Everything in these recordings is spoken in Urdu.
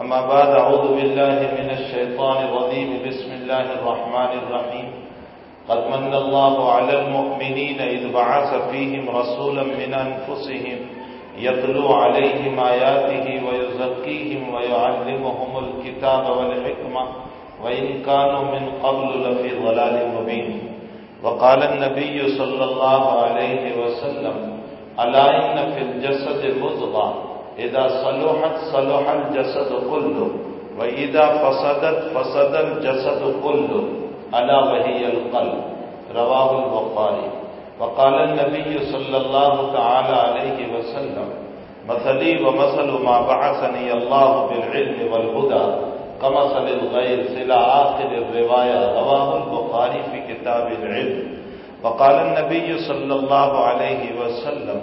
أما بعد، أعوذ بالله من الشيطان الرجيم. بسم الله الرحمن الرحيم. قد من الله على المؤمنين إذ بعث فيهم رسولا من أنفسهم يتلو عليهم آياته ويزكيهم ويعلمهم الكتاب والحكمة، وإن كانوا من قبل لفي ضلال مبين. وقال النبي صلى الله عليه وسلم ألا إن في الجسد مضغة إذا صلحت صلح الجسد كله وإذا فسدت فسد الجسد كله ألا وهي القلب. رواه البخاري. وقال النبي صلى الله تعالى عليه وسلم، مثلي ومثل ما بعثني الله بالعلم والهدى، كمثل الغير إلى آخر الرواية. رواه البخاري في كتاب العلم. وقال النبي صلى الله عليه وسلم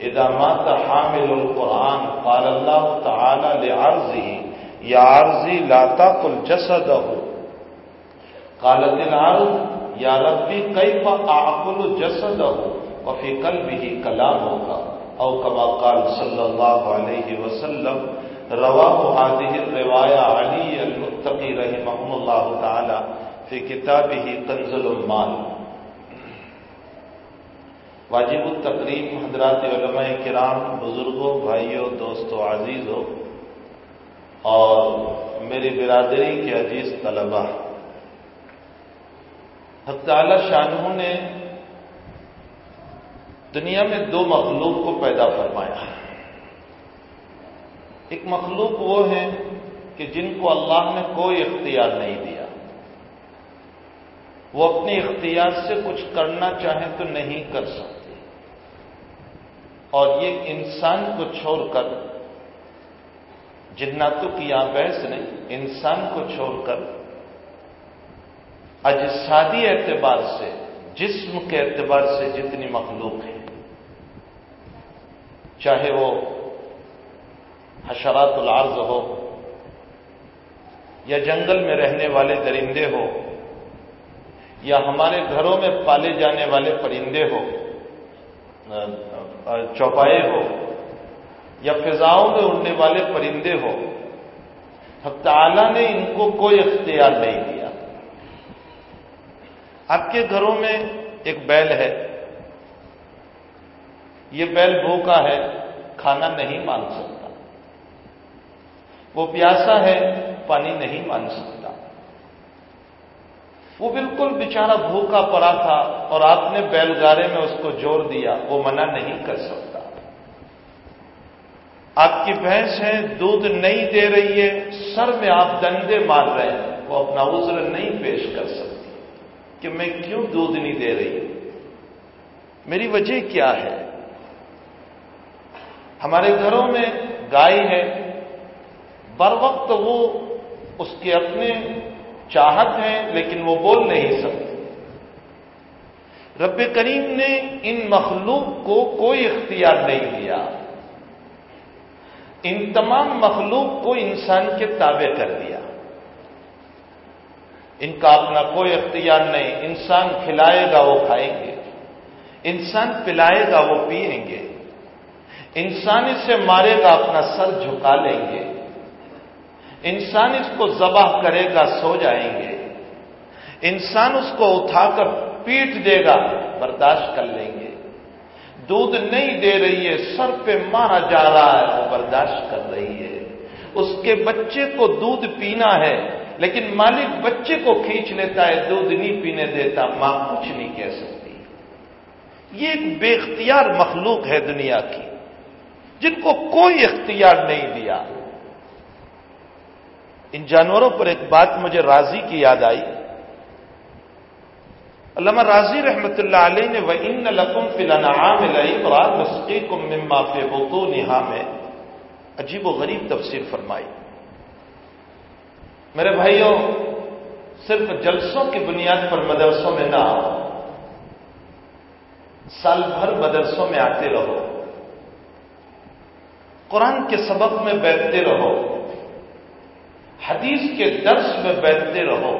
إذا مات حامل القرآن، قال الله تعالى لعرضه يا عرضي لا تأكل جسده قالت العرض يا ربي كيف أعقل جسده وفي قلبه كلامك أو كما قال صلى الله عليه وسلم رواه هذه الرواية علي المتقي رحمه الله تعالى في كتابه كنز المال. واجب التقریب حضرات علماء کرام، بزرگوں، بھائیوں، دوستوں، عزیزوں اور میری برادری کے عزیز طلبہ حق تعالی شاہ نے دنیا میں دو مخلوق کو پیدا فرمایا۔ ایک مخلوق وہ ہے کہ جن کو اللہ نے کوئی اختیار نہیں دیا۔ وہ اپنے اختیار سے کچھ کرنا چاہیں تو نہیں کر سکتے۔ اور یہ انسان کو چھوڑ کر جناتوں کی یہاں بحث نہیں، انسان کو چھوڑ کر اجسادی اعتبار سے، جسم کے اعتبار سے جتنی مخلوق ہے چاہے وہ حشرات العرض ہو یا جنگل میں رہنے والے درندے ہو یا ہمارے گھروں میں پالے جانے والے پرندے ہو چوپائے ہو یا فضاؤں میں اڑنے والے پرندے ہو، حق تعالی نے ان کو کوئی اختیار نہیں دیا۔ آپ کے گھروں میں ایک بیل ہے۔ یہ بیل بھوکا ہے، کھانا نہیں مان سکتا۔ وہ پیاسا ہے، پانی نہیں مان سکتا۔ وہ بالکل بیچارہ بھوکا پڑا تھا اور آپ نے بیل گارے میں اس کو جوڑ دیا، وہ منع نہیں کر سکتا۔ آپ کی بھینس ہے، دودھ نہیں دے رہی ہے، سر میں آپ دندے مار رہے ہیں، وہ اپنا عذر نہیں پیش کر سکتی۔ کہ میں کیوں دودھ نہیں دے رہی؟ میری وجہ کیا ہے؟ ہمارے گھروں میں گائے ہے بر وقت وہ اس کے اپنے چاہت ہیں لیکن وہ بول نہیں سکتے۔ رب کریم نے ان مخلوق کو کوئی اختیار نہیں دیا۔ ان تمام مخلوق کو انسان کے تابع کر دیا۔ ان کا اپنا کوئی اختیار نہیں۔ انسان کھلائے گا وہ کھائیں گے۔ انسان پلائے گا وہ پیئیں گے۔ انسان اسے مارے گا، اپنا سر جھکا لیں گے۔ انسان اس کو ذبح کرے گا، سو جائیں گے۔ انسان اس کو اٹھا کر پیٹ دے گا، برداشت کر لیں گے۔ دودھ نہیں دے رہی ہے، سر پہ مارا جا رہا ہے، وہ برداشت کر رہی ہے۔ اس کے بچے کو دودھ پینا ہے، لیکن مالک بچے کو کھینچ لیتا ہے، دودھ نہیں پینے دیتا، ماں کچھ نہیں کہہ سکتی۔ یہ ایک بے اختیار مخلوق ہے دنیا کی، جن کو کوئی اختیار نہیں دیا۔ ان جانوروں پر ایک بات مجھے راضی کی یاد آئی۔ علامہ راضی رحمت اللہ علیہ نے وہ ان لقم فلانا عام نسخے کو مما فے نہا میں عجیب و غریب تفسیر فرمائی۔ میرے بھائیوں، صرف جلسوں کی بنیاد پر مدرسوں میں نہ آؤ، سال بھر مدرسوں میں آتے رہو۔ قرآن کے سبق میں بیٹھتے رہو۔ حدیث کے درس میں بیٹھتے رہو۔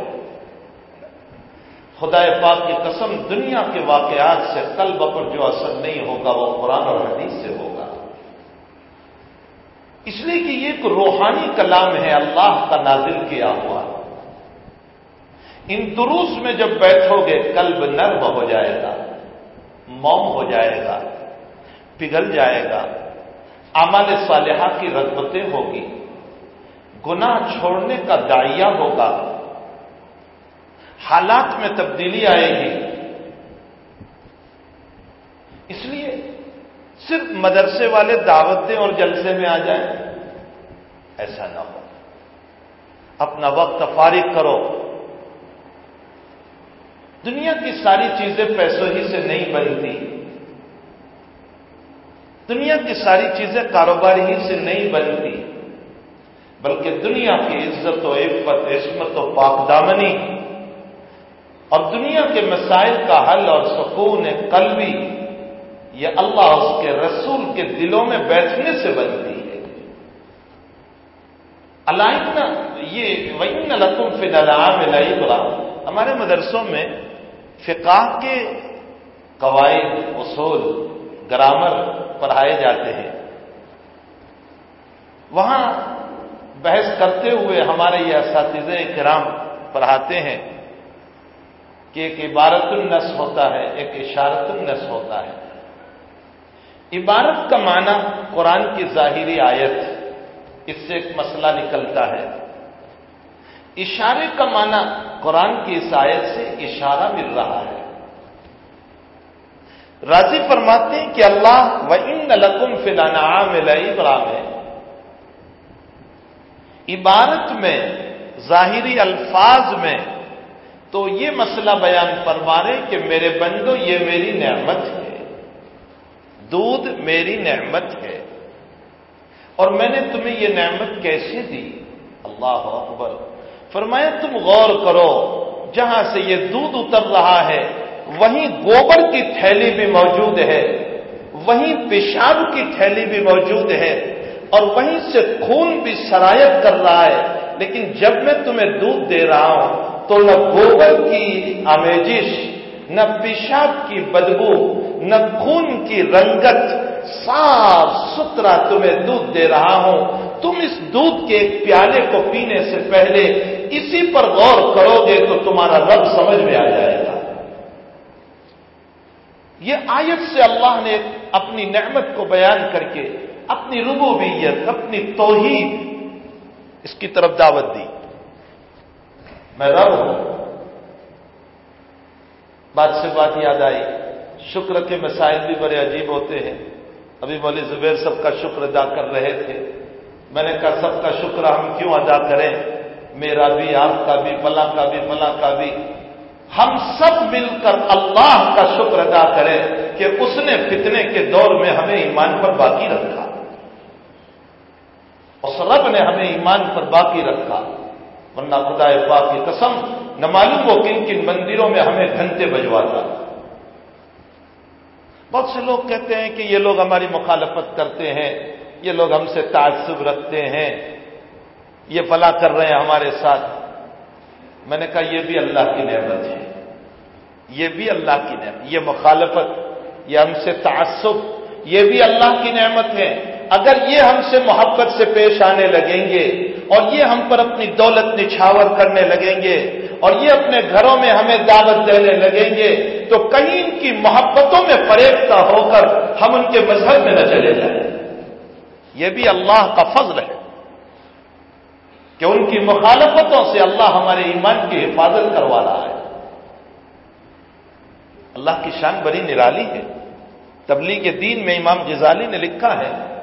خدا پاک کی قسم دنیا کے واقعات سے قلب پر جو اثر نہیں ہوگا، وہ قرآن اور حدیث سے ہوگا۔ اس لیے کہ یہ ایک روحانی کلام ہے، اللہ کا نازل کیا ہوا۔ ان دروس میں جب بیٹھو گے، قلب نرم ہو جائے گا، موم ہو جائے گا، پگھل جائے گا۔ امال صالحہ کی رغبتیں ہوگی۔ گناہ چھوڑنے کا دائیا ہوگا۔ حالات میں تبدیلی آئے گی۔ اس لیے صرف مدرسے والے دعوت دیں اور جلسے میں آ جائیں، ایسا نہ ہو۔ اپنا وقت فارغ کرو۔ دنیا کی ساری چیزیں پیسوں ہی سے نہیں بنتی۔ دنیا کی ساری چیزیں کاروبار ہی سے نہیں بنتی۔ بلکہ دنیا کی عزت و عفت، عصمت و پاک دامنی اور دنیا کے مسائل کا حل اور سکون قلبی، یہ اللہ اس کے رسول کے دلوں میں بیٹھنے سے بنتی ہے۔ علائم یہ وہی لطم فی العام العبرا ہمارے مدرسوں میں فقہ کے قواعد، اصول، گرامر پڑھائے جاتے ہیں۔ وہاں بحث کرتے ہوئے ہمارے یہ اساتذہ کرام پڑھاتے ہیں کہ ایک عبارت النس ہوتا ہے، ایک اشارت النس ہوتا ہے۔ عبارت کا معنی قرآن کی ظاہری آیت، اس سے ایک مسئلہ نکلتا ہے۔ اشارے کا معنی قرآن کی اس آیت سے اشارہ مل رہا ہے۔ راضی فرماتے ہیں کہ اللہ و ان لکم فلانا برام ہے عبارت میں، ظاہری الفاظ میں، تو یہ مسئلہ بیان فرمارے کہ میرے بندو، یہ میری نعمت ہے۔ دودھ میری نعمت ہے۔ اور میں نے تمہیں یہ نعمت کیسے دی؟ اللہ اکبر۔ فرمایا، تم غور کرو، جہاں سے یہ دودھ اتر رہا ہے، وہیں گوبر کی تھیلی بھی موجود ہے، وہیں پیشاب کی تھیلی بھی موجود ہے۔ اور وہیں سے خون بھی سرایت کر رہا ہے۔ لیکن جب میں تمہیں دودھ دے رہا ہوں تو نہ گوبر کی آمیزش، نہ پیشاب کی بدبو، نہ خون کی رنگت۔ صاف ستھرا تمہیں دودھ دے رہا ہوں۔ تم اس دودھ کے ایک پیالے کو پینے سے پہلے اسی پر غور کرو گے تو تمہارا رب سمجھ میں آ جائے گا۔ یہ آیت سے اللہ نے اپنی نعمت کو بیان کر کے اپنی ربوبیت، اپنی توحید، اس کی طرف دعوت دی۔ میں رب ہوں۔ بات سے بات یاد آئی۔ شکر کے مسائل بھی بڑے عجیب ہوتے ہیں۔ ابھی مولی زبیر سب کا شکر ادا کر رہے تھے۔ میں نے کہا، سب کا شکر ہم کیوں ادا کریں؟ میرا بھی، آپ کا بھی، فلاں کا بھی، فلاں کا بھی۔ ہم سب مل کر اللہ کا شکر ادا کریں کہ اس نے فتنے کے دور میں ہمیں ایمان پر باقی رکھا۔ اس رب نے ہمیں ایمان پر باقی رکھا۔ ورنہ خدا پاک کی قسم، نہ معلوم ہو کن کن مندروں میں ہمیں گھنٹے بجواتا۔ بہت سے لوگ کہتے ہیں کہ یہ لوگ ہماری مخالفت کرتے ہیں، یہ لوگ ہم سے تعصب رکھتے ہیں، یہ فلا کر رہے ہیں ہمارے ساتھ۔ میں نے کہا، یہ بھی اللہ کی نعمت ہے۔ یہ بھی اللہ کی نعمت، یہ مخالفت، یہ ہم سے تعصب، یہ بھی اللہ کی نعمت ہے۔ اگر یہ ہم سے محبت سے پیش آنے لگیں گے اور یہ ہم پر اپنی دولت نچھاور کرنے لگیں گے اور یہ اپنے گھروں میں ہمیں دعوت دینے لگیں گے، تو کہیں ان کی محبتوں میں فریبتا ہو کر ہم ان کے مذہب میں نہ چلے جائیں۔ یہ بھی اللہ کا فضل ہے کہ ان کی مخالفتوں سے اللہ ہمارے ایمان کی حفاظت کروا رہا ہے۔ اللہ کی شان بڑی نرالی ہے۔ تبلیغ دین میں امام غزالی نے لکھا ہے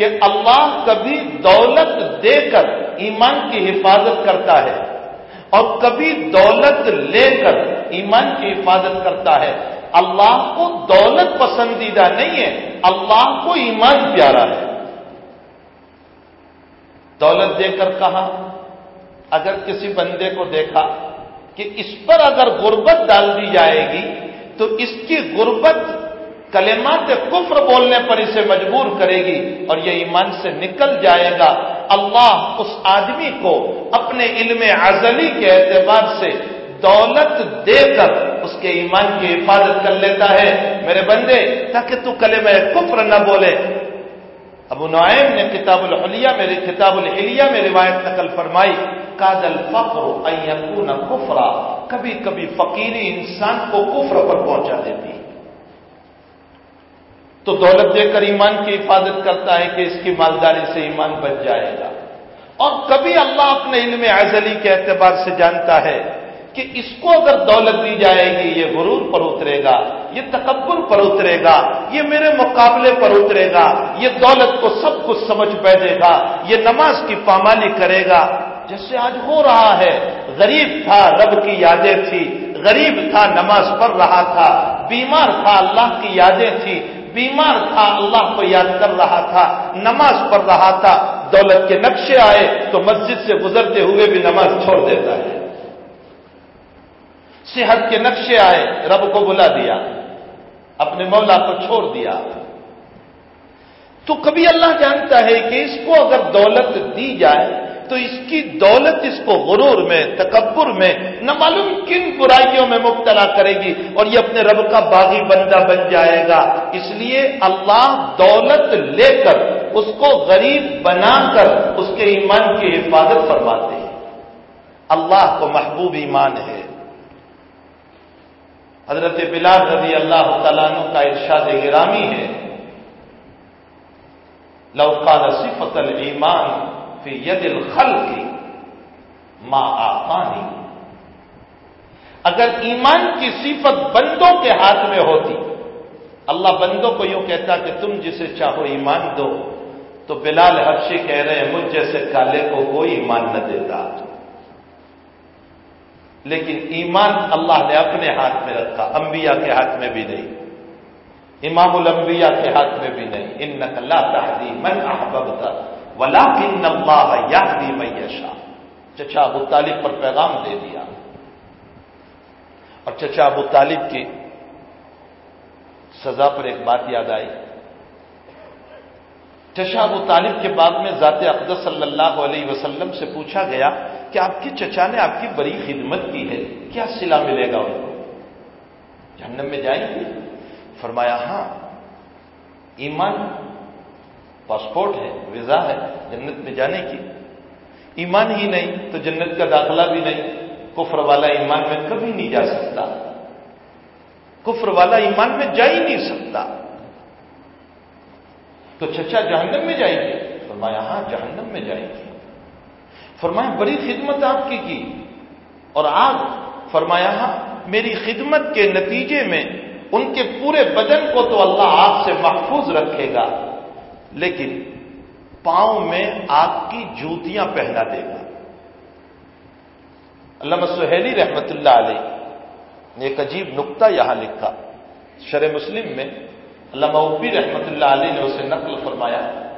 کہ اللہ کبھی دولت دے کر ایمان کی حفاظت کرتا ہے اور کبھی دولت لے کر ایمان کی حفاظت کرتا ہے۔ اللہ کو دولت پسندیدہ نہیں ہے، اللہ کو ایمان پیارا ہے۔ دولت دے کر کہا، اگر کسی بندے کو دیکھا کہ اس پر اگر غربت ڈال دی جائے گی تو اس کی غربت کلمات کفر بولنے پر اسے مجبور کرے گی اور یہ ایمان سے نکل جائے گا۔ اللہ اس آدمی کو اپنے علم ازلی کے اعتبار سے دولت دے کر اس کے ایمان کی حفاظت کر لیتا ہے۔ میرے بندے، تاکہ تو کلمہ کفر نہ بولے۔ ابو نعیم نے کتاب الحلیہ میری کتاب الحلیہ میں روایت نقل فرمائی، کاد الفقر ان کفرا کبھی کبھی فقیری انسان کو کفر پر پہنچا دیتی ہے۔ تو دولت دے کر ایمان کی حفاظت کرتا ہے کہ اس کی مالداری سے ایمان بچ جائے گا۔ اور کبھی اللہ اپنے علم ازلی کے اعتبار سے جانتا ہے کہ اس کو اگر دولت دی جائے گی، یہ غرور پر اترے گا، یہ تکبر پر اترے گا، یہ میرے مقابلے پر اترے گا، یہ دولت کو سب کچھ سمجھ بیٹھے گا، یہ نماز کی پامالی کرے گا۔ جیسے آج ہو رہا ہے، غریب تھا، رب کی یادیں تھی، غریب تھا، نماز پڑھ رہا تھا، بیمار تھا، اللہ کی یادیں تھی بیمار تھا، اللہ کو یاد کر رہا تھا، نماز پڑھ رہا تھا، دولت کے نقشے آئے تو مسجد سے گزرتے ہوئے بھی نماز چھوڑ دیتا ہے۔ صحت کے نقشے آئے، رب کو بلا دیا، اپنے مولا کو چھوڑ دیا۔ تو کبھی اللہ جانتا ہے کہ اس کو اگر دولت دی جائے تو اس کی دولت اس کو غرور میں، تکبر میں، نہ معلوم کن برائیوں میں مبتلا کرے گی اور یہ اپنے رب کا باغی بندہ بن جائے گا۔ اس لیے اللہ دولت لے کر، اس کو غریب بنا کر، اس کے ایمان کی حفاظت فرماتے ہیں۔ اللہ کو محبوب ایمان ہے۔ حضرت بلال رضی اللہ تعالیٰ کا ارشاد گرامی ہے۔ لوکا صفت المان فی ید الخل کی ماں آفانی اگر ایمان کی صفت بندوں کے ہاتھ میں ہوتی، اللہ بندوں کو یوں کہتا کہ تم جسے چاہو ایمان دو، تو بلال حبشی کہہ رہے ہیں، مجھ جیسے کالے کو کوئی ایمان نہ دیتا۔ لیکن ایمان اللہ نے اپنے ہاتھ میں رکھا، انبیاء کے ہاتھ میں بھی نہیں۔ امام الانبیاء کے ہاتھ میں بھی نہیں۔ ان نقلا تحدی من احببتا۔ ولا کن اللہ یادی میشا چچا ابو طالب پر پیغام دے دیا۔ اور چچا ابو طالب کی سزا پر ایک بات یاد آئی۔ چچا ابو طالب کے بعد میں ذات اقدس صلی اللہ علیہ وسلم سے پوچھا گیا کہ آپ کی چچا نے آپ کی بڑی خدمت کی ہے، کیا سلا ملے گا ان کو؟ جہنم میں جائیں گے فرمایا ہاں۔ ایمان پاسپورٹ ہے، ویزا ہے، جنت میں جانے کی۔ ایمان ہی نہیں تو جنت کا داخلہ بھی نہیں۔ کفر والا ایمان میں کبھی نہیں جا سکتا۔ کفر والا ایمان میں جا ہی نہیں سکتا۔ تو چچا جہنم میں جائے گی؟ فرمایا ہاں جہنم میں جائے گی۔ فرمایا، بڑی خدمت آپ کی کی۔ اور آج فرمایا ہاں میری خدمت کے نتیجے میں ان کے پورے بدن کو تو اللہ آپ سے محفوظ رکھے گا۔ لیکن پاؤں میں آگ کی جوتیاں پہنا دے گا۔ علامہ سہیلی رحمت اللہ علیہ نے ایک عجیب نقطہ یہاں لکھا۔ شر مسلم میں علامہ ابی رحمت اللہ علیہ نے اسے نقل فرمایا۔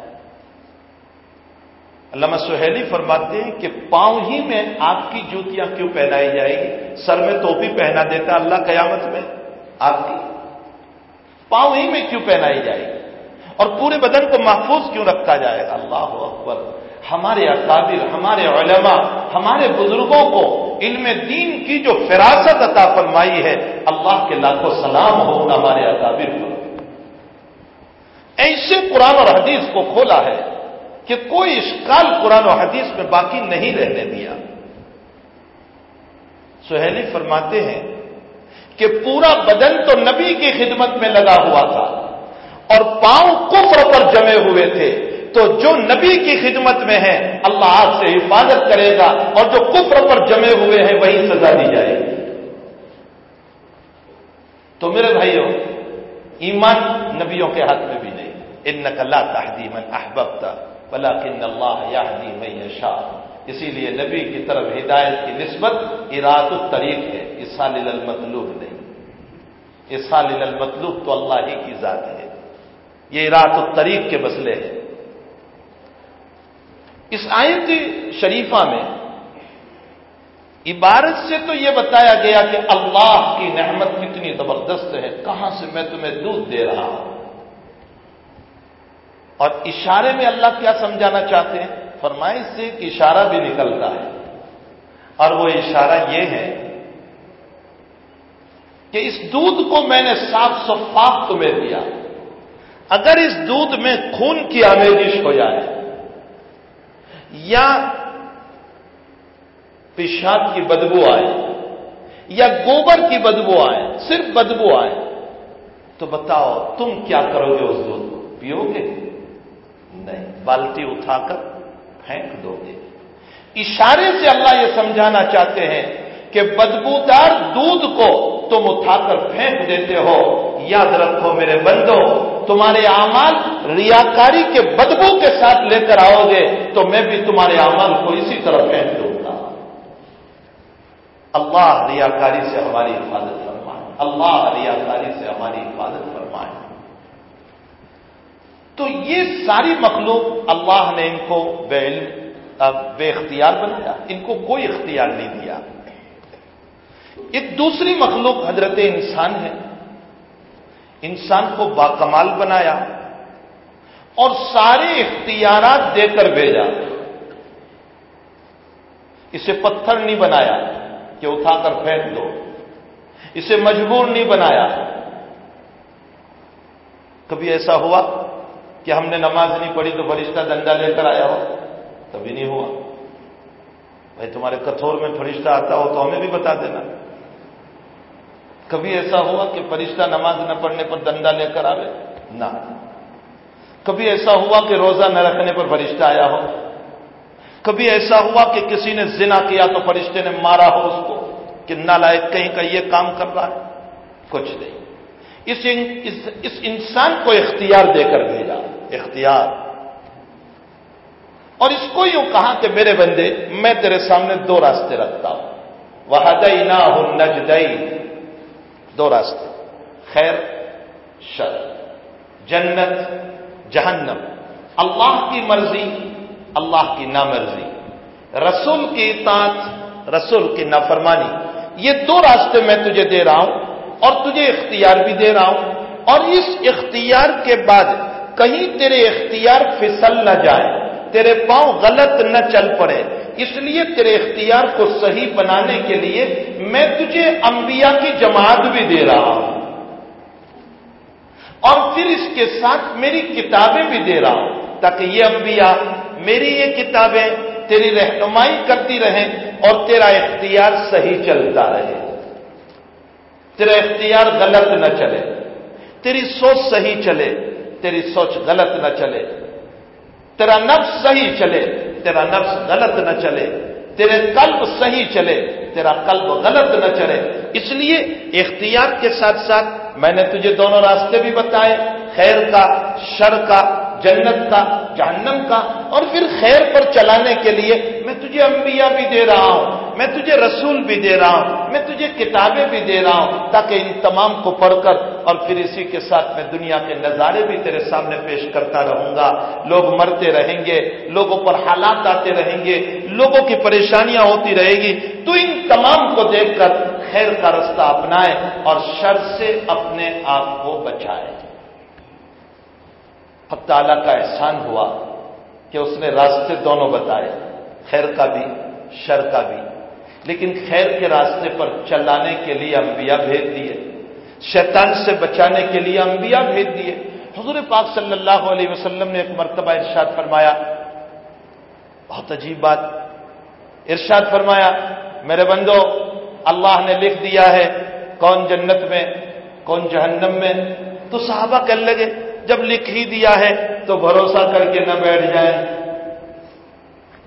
علامہ سہیلی فرماتے ہیں کہ پاؤں ہی میں آپ کی جوتیاں کیوں پہنائی جائے گی؟ سر میں ٹوپی پہنا دیتا اللہ قیامت میں آپ کی؟ پاؤں ہی میں کیوں پہنائی جائے گی؟ اور پورے بدن کو محفوظ کیوں رکھا جائے؟ گا اللہ اکبر۔ ہمارے اکابر ہمارے علماء، ہمارے بزرگوں کو علم دین کی جو فراست عطا فرمائی ہے، اللہ کے لاکھوں سلام ہو ہمارے اکابر پر ایسے قرآن اور حدیث کو کھولا ہے کہ کوئی اشکال قرآن و حدیث میں باقی نہیں رہنے دیا۔ سہیلی فرماتے ہیں کہ پورا بدن تو نبی کی خدمت میں لگا ہوا تھا۔ اور پاؤں کفر پر جمے ہوئے تھے۔ تو جو نبی کی خدمت میں ہے، اللہ آپ سے حفاظت کرے گا اور جو کفر پر جمے ہوئے ہیں، وہی سزا دی جائے گی۔ تو میرے بھائیوں، ایمان نبیوں کے ہاتھ میں بھی نہیں۔ ان نقل تحدیمن احباب بلا کن اللہ یادی میں شاہ اسی لیے نبی کی طرف ہدایت کی نسبت اراد الطریق ہے اسال المطلوب نہیں۔ اسال المطلوب تو اللہ ہی کی ذات ہے۔ یہ اراد الطریق کے مسئلے ہیں۔ اس آیت شریفہ میں عبارت سے تو یہ بتایا گیا کہ اللہ کی نعمت کتنی زبردست ہے، کہاں سے میں تمہیں دودھ دے رہا ہوں؟ اور اشارے میں اللہ کیا سمجھانا چاہتے ہیں؟ فرمائش سے ایک اشارہ بھی نکلتا ہے۔ اور وہ اشارہ یہ ہے کہ اس دودھ کو میں نے صاف شفاف تمہیں دیا۔ اگر اس دودھ میں خون کی آمیزش ہو جائے، یا پیشاب کی بدبو آئے، یا گوبر کی بدبو آئے، صرف بدبو آئے، تو بتاؤ تم کیا کرو گے اس دودھ کو؟ پیو گے؟ نہیں، بالٹی اٹھا کر پھینک دو گے۔ اشارے سے اللہ یہ سمجھانا چاہتے ہیں کہ بدبودار دودھ کو تم اٹھا کر پھینک دیتے ہو۔ یاد رکھو میرے بندو، تمہارے اعمال ریاکاری کے بدبو کے ساتھ لے کر آؤ گے تو میں بھی تمہارے اعمال کو اسی طرح پھینک دوں گا۔ اللہ ریاکاری سے ہماری حفاظت فرمائے۔ اللہ ریاکاری سے ہماری حفاظت فرمائے۔ تو یہ ساری مخلوق اللہ نے ان کو بے بے اختیار بنایا۔ ان کو کوئی اختیار نہیں دیا۔ ایک دوسری مخلوق حضرت انسان ہے۔ انسان کو باکمال بنایا اور سارے اختیارات دے کر بھیجا۔ اسے پتھر نہیں بنایا کہ اٹھا کر پھینک دو۔ اسے مجبور نہیں بنایا۔ کبھی ایسا ہوا کہ ہم نے نماز نہیں پڑھی تو فرشتہ ڈنڈا لے کر آیا ہو؟ کبھی نہیں ہوا۔ بھائی تمہارے کتھور میں فرشتہ آتا ہو تو ہمیں بھی بتا دینا۔ کبھی ایسا ہوا کہ فرشتہ نماز نہ پڑھنے پر ڈنڈا لے کر آئے نہ. کبھی ایسا ہوا کہ روزہ نہ رکھنے پر فرشتہ آیا ہو؟ کبھی ایسا ہوا کہ کسی نے زنا کیا تو فرشتے نے مارا ہو اس کو کہ نہ لائق کہیں کا یہ کام کر رہا ہے؟ کچھ نہیں. اس اس انسان کو اختیار دے کر بھیجا. اختیار. اور اس کو یوں کہا کہ میرے بندے، میں تیرے سامنے دو راستے رکھتا ہوں. وہ دئی نہ ہو نج دو راستے، خیر، شر۔ جنت، جہنم۔ اللہ کی مرضی، اللہ کی نامرضی۔ رسول کی اطاعت، رسول کی نافرمانی۔ یہ دو راستے میں تجھے دے رہا ہوں اور تجھے اختیار بھی دے رہا ہوں۔ اور اس اختیار کے بعد کہیں تیرے اختیار پھسل نہ جائے، تیرے پاؤں غلط نہ چل پڑے اس لیے تیرے اختیار کو صحیح بنانے کے لیے میں تجھے انبیاء کی جماعت بھی دے رہا ہوں۔ اور پھر اس کے ساتھ میری کتابیں بھی دے رہا ہوں تاکہ یہ انبیاء میری یہ کتابیں تیری رہنمائی کرتی رہیں اور تیرا اختیار صحیح چلتا رہے۔ تیرا اختیار غلط نہ چلے۔ تیری سوچ صحیح چلے۔ تیری سوچ غلط نہ چلے۔ تیرا نفس صحیح چلے، تیرا نفس غلط نہ چلے، تیرے قلب صحیح چلے، تیرا قلب غلط نہ چلے۔ اس لیے اختیار کے ساتھ ساتھ میں نے تجھے دونوں راستے بھی بتائے، خیر کا، شر کا جنت کا، جہنم کا، اور پھر خیر پر چلانے کے لیے میں تجھے انبیاء بھی دے رہا ہوں، میں تجھے رسول بھی دے رہا ہوں، میں تجھے کتابیں بھی دے رہا ہوں، تاکہ ان تمام کو پڑھ کر اور پھر اسی کے ساتھ میں دنیا کے نظارے بھی تیرے سامنے پیش کرتا رہوں گا۔ لوگ مرتے رہیں گے، لوگوں پر حالات آتے رہیں گے، لوگوں کی پریشانیاں ہوتی رہے گی۔ تو ان تمام کو دیکھ کر خیر کا رستہ اپنائے اور شر سے اپنے آپ کو بچائے۔ حق تعالیٰ کا احسان ہوا کہ اس نے راستے دونوں بتائے، خیر کا بھی، شر کا بھی۔ لیکن خیر کے راستے پر چلانے کے لیے انبیاء بھیج دیے، شیطان سے بچانے کے لیے انبیاء بھیج دیے۔ حضور پاک صلی اللہ علیہ وسلم نے ایک مرتبہ ارشاد فرمایا، بہت عجیب بات۔ ارشاد فرمایا، میرے بندو، اللہ نے لکھ دیا ہے، کون جنت میں، کون جہنم میں؟ تو صحابہ کہنے لگے جب لکھ ہی دیا ہے تو بھروسہ کر کے نہ بیٹھ جائے۔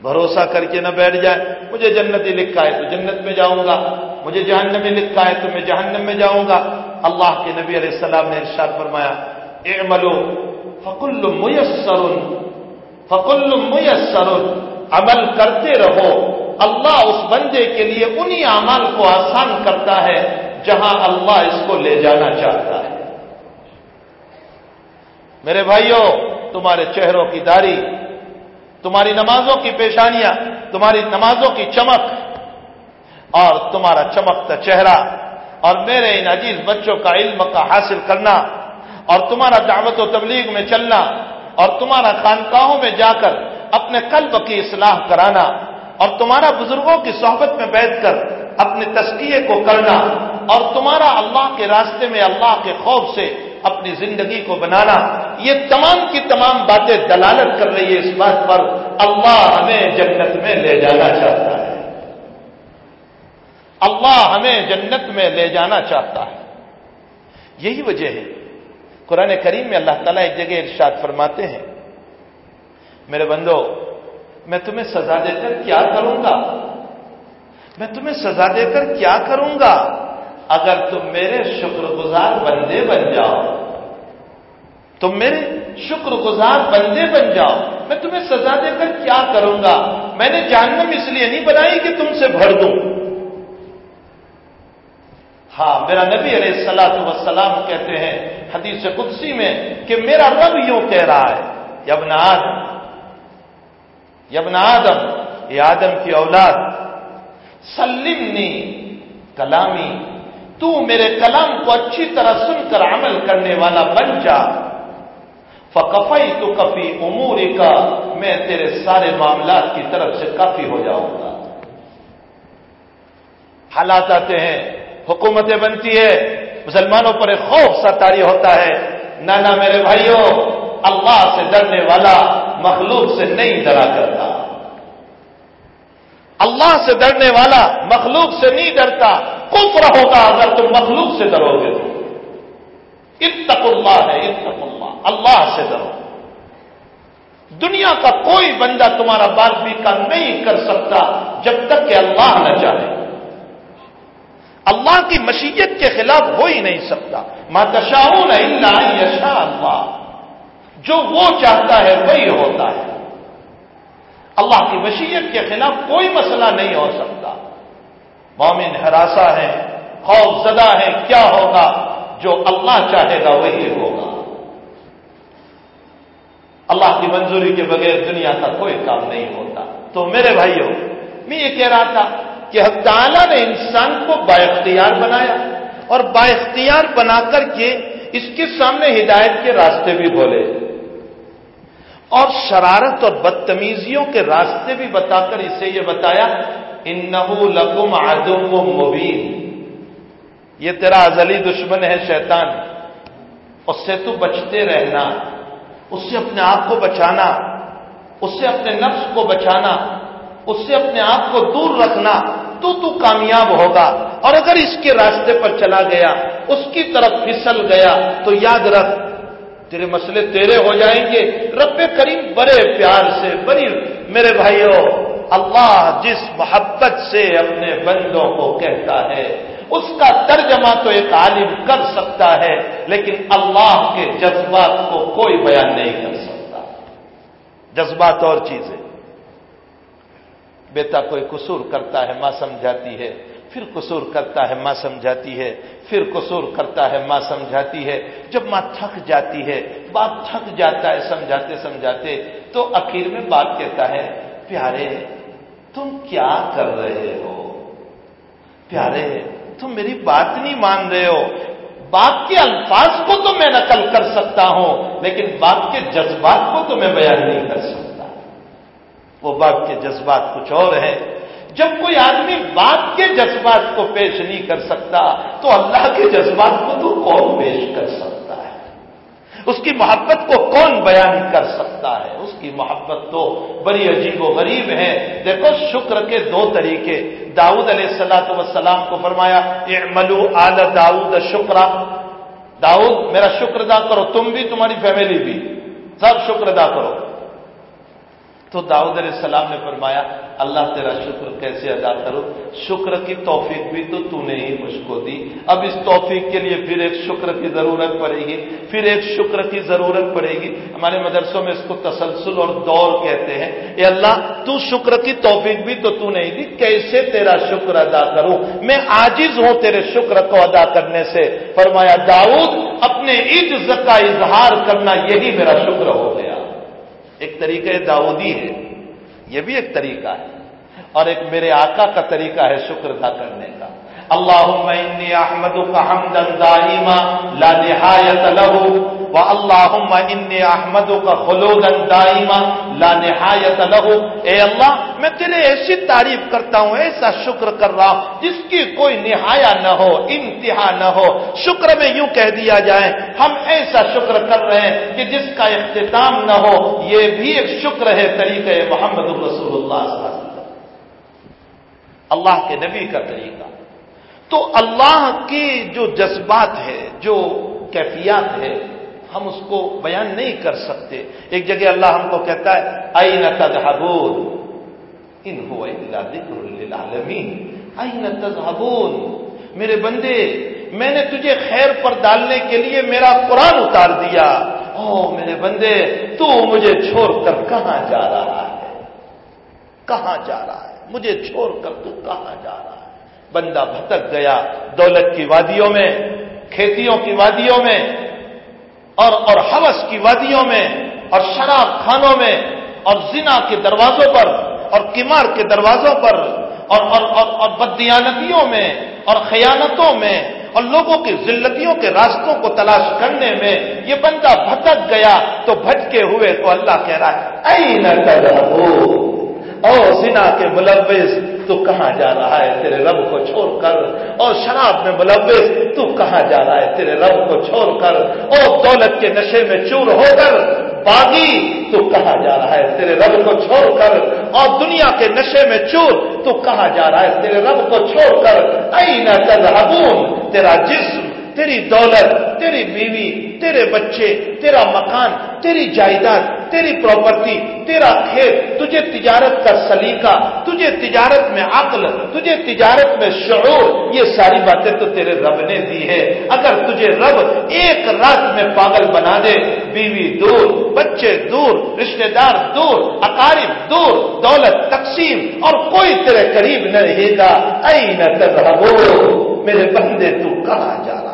بھروسہ کر کے نہ بیٹھ جائے۔ مجھے جنت ہی لکھا ہے تو جنت میں جاؤں گا۔ مجھے جہنم میں لکھا ہے تو میں جہنم میں جاؤں گا۔ اللہ کے نبی علیہ السلام نے ارشاد فرمایا، اعملو فکل میسر فکل میسر، عمل کرتے رہو۔ اللہ اس بندے کے لیے انہی اعمال کو آسان کرتا ہے جہاں اللہ اس کو لے جانا چاہتا ہے۔ میرے بھائیوں تمہارے چہروں کی داری، تمہاری نمازوں کی پیشانیاں، تمہاری نمازوں کی چمک، اور تمہارا چمکتا چہرہ، اور میرے ان عزیز بچوں کا علم کا حاصل کرنا، اور تمہارا دعوت و تبلیغ میں چلنا، اور تمہارا خانقاہوں میں جا کر اپنے قلب کی اصلاح کرانا، اور تمہارا بزرگوں کی صحبت میں بیٹھ کر اپنے تسکیے کو کرنا، اور تمہارا اللہ کے راستے میں اللہ کے خوف سے اپنی زندگی کو بنانا، یہ تمام کی تمام باتیں دلالت کر رہی ہے اس بات پر اللہ ہمیں جنت میں لے جانا چاہتا ہے۔ اللہ ہمیں جنت میں لے جانا چاہتا ہے۔ یہی وجہ ہے۔ قرآن کریم میں اللہ تعالیٰ ایک جگہ ارشاد فرماتے ہیں، میرے بندو، میں تمہیں سزا دے کر کیا کروں گا؟ میں تمہیں سزا دے کر کیا کروں گا؟ اگر تم میرے شکر گزار بندے بن جاؤ، تم میرے شکر گزار بندے بن جاؤ، میں تمہیں سزا دے کر کیا کروں گا؟ میں نے جہنم اس لیے نہیں بنائی کہ تم سے بھر دوں۔ ہاں میرا نبی علیہ السلام وسلام کہتے ہیں حدیث قدسی میں کہ میرا رب یوں کہہ رہا ہے یبن آدم یبن آدم یہ آدم کی اولاد، سلمنی کلامی تو میرے کلام کو اچھی طرح سن کر عمل کرنے والا بن جا۔ فکفئی تو کفی امور کا میں تیرے سارے معاملات کی طرف سے کافی ہو جاؤں گا۔ حالات آتے ہیں، حکومتیں بنتی ہے مسلمانوں پر ایک خوف ستاری ہوتا ہے۔ نانا میرے بھائیوں، اللہ سے ڈرنے والا مخلوق سے نہیں ڈرا کرتا۔ اللہ سے ڈرنے والا مخلوق سے نہیں ڈرتا کفر ہوگا اگر تم مخلوق سے ڈرو گے تو۔ اتق اللہ ہے اتق اللہ۔ اللہ سے ڈرو۔ دنیا کا کوئی بندہ تمہارا بات بھی کا نہیں کر سکتا جب تک کہ اللہ نہ چاہے اللہ کی مشیت کے خلاف ہو ہی نہیں سکتا۔ ماتشاؤن اللہ یشا اللہ۔ جو وہ چاہتا ہے وہی ہوتا ہے۔ اللہ کی مشیت کے خلاف کوئی مسئلہ نہیں ہو سکتا۔ مومن ہراسا ہے خوف زدہ ہے کیا ہوگا؟ جو اللہ چاہے گا وہی ہوگا۔ اللہ کی منظوری کے بغیر دنیا کا کوئی کام نہیں ہوتا۔ تو میرے بھائیوں، میں یہ کہہ رہا تھا کہ حق تعالیٰ نے انسان کو با اختیار بنایا اور با اختیار بنا کر کے اس کے سامنے ہدایت کے راستے بھی بولے۔ اور شرارت اور بدتمیزیوں کے راستے بھی بتا کر اسے یہ بتایا ان لکم آدم مبین۔ یہ تیرا ازلی دشمن ہے شیطان۔ اس سے تو بچتے رہنا، اس سے اپنے آپ کو بچانا، اس سے اپنے نفس کو بچانا، اس سے اپنے آپ کو دور رکھنا، تو تو کامیاب ہوگا۔ اور اگر اس کے راستے پر چلا گیا، اس کی طرف پھسل گیا، تو یاد رکھ تیرے مسئلے تیرے ہو جائیں گے۔ رب کریم بڑے پیار سے، بڑی، میرے بھائیوں، اللہ جس محبت سے اپنے بندوں کو کہتا ہے، اس کا ترجمہ تو ایک عالم کر سکتا ہے، لیکن اللہ کے جذبات کو کوئی بیان نہیں کر سکتا۔ جذبات اور چیزیں۔ بیٹا کوئی قصور کرتا ہے ماں سمجھاتی ہے۔ پھر قصور کرتا ہے، ماں سمجھاتی ہے۔ پھر قصور کرتا ہے، ماں سمجھاتی ہے۔ جب ماں تھک جاتی ہے، باپ تھک جاتا ہے سمجھاتے سمجھاتے، تو اخیر میں باپ کہتا ہے، پیارے، تم کیا کر رہے ہو؟ پیارے، تم میری بات نہیں مان رہے ہو۔ باپ کے الفاظ کو تو میں نقل کر سکتا ہوں، لیکن باپ کے جذبات کو تو میں بیان نہیں کر سکتا۔ وہ باپ کے جذبات کچھ اور ہیں۔ جب کوئی آدمی باپ کے جذبات کو پیش نہیں کر سکتا، تو اللہ کے جذبات کو تو کون پیش کر سکتا ہے؟ اس کی محبت کو کون بیان کر سکتا ہے؟ اس کی محبت تو بڑی عجیب و غریب ہے۔ دیکھو، شکر کے دو طریقے۔ داؤد علیہ السلاۃ وسلام کو فرمایا ملو آل داؤد شکرا۔ داؤد، میرا شکر ادا کرو، تم بھی، تمہاری فیملی بھی۔ سب شکر ادا کرو۔ تو داؤد علیہ السلام نے فرمایا اللہ تیرا شکر کیسے ادا کرو؟ شکر کی توفیق بھی تو تو نے ہی مجھ کو دی۔ اب اس توفیق کے لیے پھر ایک شکر کی ضرورت پڑے گی۔ پھر ایک شکر کی ضرورت پڑے گی۔ ہمارے مدرسوں میں اس کو تسلسل اور دور کہتے ہیں۔ اے اللہ، تو شکر کی توفیق بھی تو تو نہیں دی۔ کیسے تیرا شکر ادا کروں؟ میں آجز ہوں تیرے شکر کو ادا کرنے سے۔ فرمایا، داؤد، اپنے عز کا اظہار کرنا یہی میرا شکر ہو گیا۔ ایک طریقہ داؤدی ہے۔ یہ بھی ایک طریقہ ہے۔ اور ایک میرے آقا کا طریقہ ہے شکر ادا کرنے کا۔ اللہ احمد کا حمدا دائما لا نہایت لہو۔ اللهم إني أحمدك خلودا دائما لا نهاية له۔ اے اللہ، میں تیرے ایسی تعریف کرتا ہوں، ایسا شکر کر رہا ہوں جس کی کوئی نہایا نہ ہو، انتہا نہ ہو۔ شکر میں یوں کہہ دیا جائے، ہم ایسا شکر کر رہے ہیں کہ جس کا اختتام نہ ہو، یہ بھی ایک شکر ہے طریقہ محمد رسول اللہ صلی اللہ علیہ وسلم۔ اللہ کے نبی کا طریقہ۔ تو اللہ کی جو جذبات ہے، جو کیفیات ہے ہم اس کو بیان نہیں کر سکتے۔ ایک جگہ اللہ ہم کو کہتا ہے این تذہبون؟ ان ہو ذکر للعالمین۔ تذہبون؟ میرے بندے، میں نے تجھے خیر پر ڈالنے کے لیے میرا قرآن اتار دیا۔ او میرے بندے، تو مجھے چھوڑ کر کہاں جا رہا ہے؟ کہاں جا رہا ہے؟ مجھے چھوڑ کر تو کہاں جا رہا ہے؟ بندہ بھٹک گیا۔ دولت کی وادیوں میں، کھیتیوں کی وادیوں میں اور اور حوث کی وادیوں میں اور شراب خانوں میں اور زنا کے دروازوں پر اور کمار کے دروازوں پر اور اور اور, اور بدیانتیوں میں اور خیانتوں میں اور لوگوں کی ذلتیوں کے راستوں کو تلاش کرنے میں یہ بندہ بھٹک گیا تو بھٹکے ہوئے تو اللہ کہہ رہا ہے او زنا کے ملوث، تو کہاں جا رہا ہے تیرے رب کو چھوڑ کر؟ اور شراب میں ملوث، تو کہاں جا رہا ہے تیرے رب کو چھوڑ کر؟ اور دولت کے نشے میں چور ہو کر؟ باغی، تو کہاں جا رہا ہے تیرے رب کو چھوڑ کر؟ اور دنیا کے نشے میں چور، تو کہاں جا رہا ہے تیرے رب کو چھوڑ کر؟ این تذہبون، تیرا جسم تیری دولت، تیری بیوی، تیرے بچے، تیرا مکان، تیری جائیداد، تیری پراپرٹی تیرا کھیت، تجھے تجارت کا سلیقہ، تجھے تجارت میں عقل، تجھے تجارت میں شعور، یہ ساری باتیں تو تیرے رب نے دی ہے اگر تجھے رب ایک رات میں پاگل بنا دے، بیوی دور، بچے دور رشتے دار دور، اقارب دور، دولت تقسیم، اور کوئی تیرے قریب نہ رہے گا این میرے بندے، تو کہاں جا رہا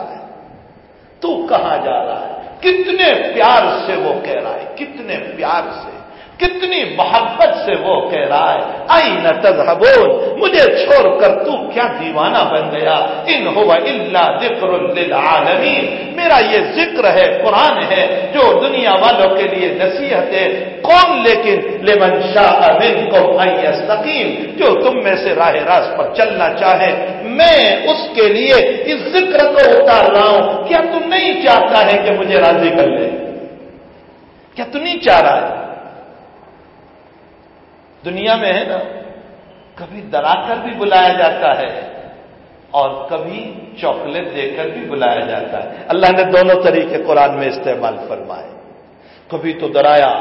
تو کہاں جا رہا ہے۔ کتنے پیار سے وہ کہہ رہا ہے، کتنے پیار سے۔ کتنی محبت سے وہ کہہ رہا ہے آئی نہ تذہبون مجھے چھوڑ کر تو کیا دیوانہ بن گیا؟ ان ہو اللہ ذکر للعالمین میرا یہ ذکر ہے، قرآن ہے، جو دنیا والوں کے لیے نصیحت ہے۔ کون لیکن لمن شاہ منکم ان یستقیم جو تم میں سے راہ راست پر چلنا چاہے، میں اس کے لیے اس ذکر کو اتار رہا ہوں۔ کیا تم نہیں چاہتا ہے کہ مجھے راضی کر لے؟ کیا تو نہیں چاہ رہا ہے؟ دنیا میں ہے نا، کبھی درا کر بھی بلایا جاتا ہے اور کبھی چاکلیٹ دے کر بھی بلایا جاتا ہے۔ اللہ نے دونوں طریقے قرآن میں استعمال فرمائے۔ کبھی تو درایا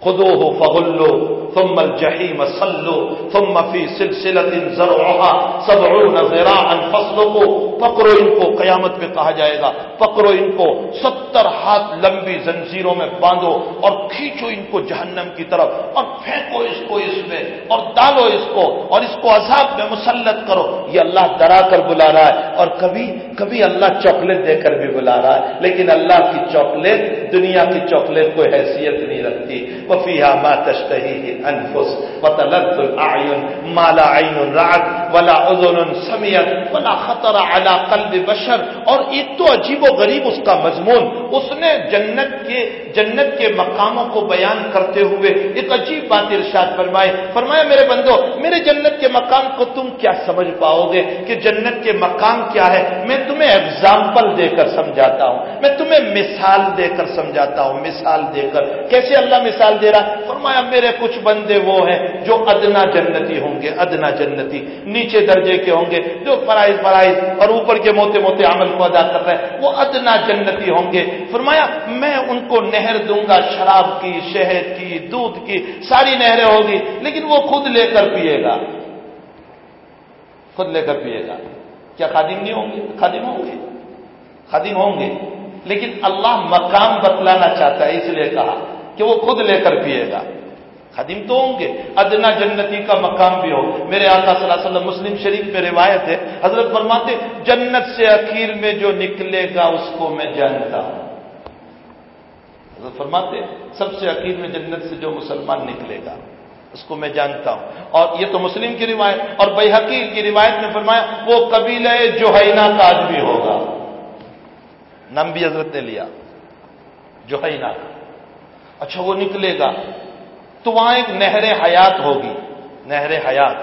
خدو ہو فغلو ثم الجحیم صلو ثم فی سلسلت زرعها سبعون ذراعا فصلو پکڑو ان کو قیامت میں کہا جائے گا. پکڑو ان کو ستر ہاتھ لمبی زنجیروں میں باندھو اور کھینچو ان کو جہنم کی طرف اور پھینکو اس کو اس میں اور ڈالو اس کو اور اس کو عذاب میں مسلط کرو. یہ اللہ ڈرا کر بلا رہا ہے اور کبھی کبھی اللہ چاکلیٹ دے کر بھی بلا رہا ہے. لیکن اللہ کی چاکلیٹ دنیا کی چاکلیٹ کوئی حیثیت نہیں رکھتی. وفیہ ما تشتہی الانفس وتلذ الاعين ما لا عين رات ولا اذن سمعت ولا خطر على قلب بشر اور ایک تو عجیب و غریب اس کا مضمون اس نے جنت کے جنت کے مقاموں کو بیان کرتے ہوئے ایک عجیب بات ارشاد فرمائے فرمایا میرے بندو میرے جنت کے مقام کو تم کیا سمجھ پاؤ گے کہ جنت کے مقام کیا ہے میں تمہیں ایگزامپل دے کر سمجھاتا ہوں میں تمہیں مثال دے کر سمجھاتا ہوں مثال دے کر کیسے اللہ مثال دے رہا فرمایا میرے کچھ بندے بندے وہ ہیں جو ادنا جنتی ہوں گے، ادنا جنتی، نیچے درجے کے ہوں گے، جو فرائض فرائض اور اوپر کے موتے موتے عمل کو ادا کر رہے ہیں، وہ ادنا جنتی ہوں گے۔ فرمایا، میں ان کو نہر دوں گا، شراب کی، شہد کی، دودھ کی، ساری نہریں ہوگی، لیکن وہ خود لے کر پیے گا۔ خود لے کر پیے گا۔ کیا خادم نہیں ہوں گے؟ خادم ہوں گے۔ خادم ہوں گے۔ لیکن اللہ مقام بتلانا چاہتا ہے، اس لیے کہا کہ وہ خود لے کر پیے گا۔ خادم تو ہوں گے۔ ادنا جنتی کا مقام بھی ہو۔ میرے آقا صلی اللہ علیہ وسلم مسلم شریف میں روایت ہے۔ حضرت فرماتے جنت سے اخیر میں جو نکلے گا، اس کو میں جانتا ہوں۔ حضرت فرماتے سب سے اخیر میں جنت سے جو مسلمان نکلے گا، اس کو میں جانتا ہوں۔ اور یہ تو مسلم کی روایت، اور بحقی کی روایت میں فرمایا، وہ قبیلہ جوہینا کا آدمی ہوگا۔ نام بھی حضرت نے لیا، جوہینا کا۔ اچھا وہ نکلے گا۔ تو وہاں ایک نہر حیات ہوگی، نہر حیات۔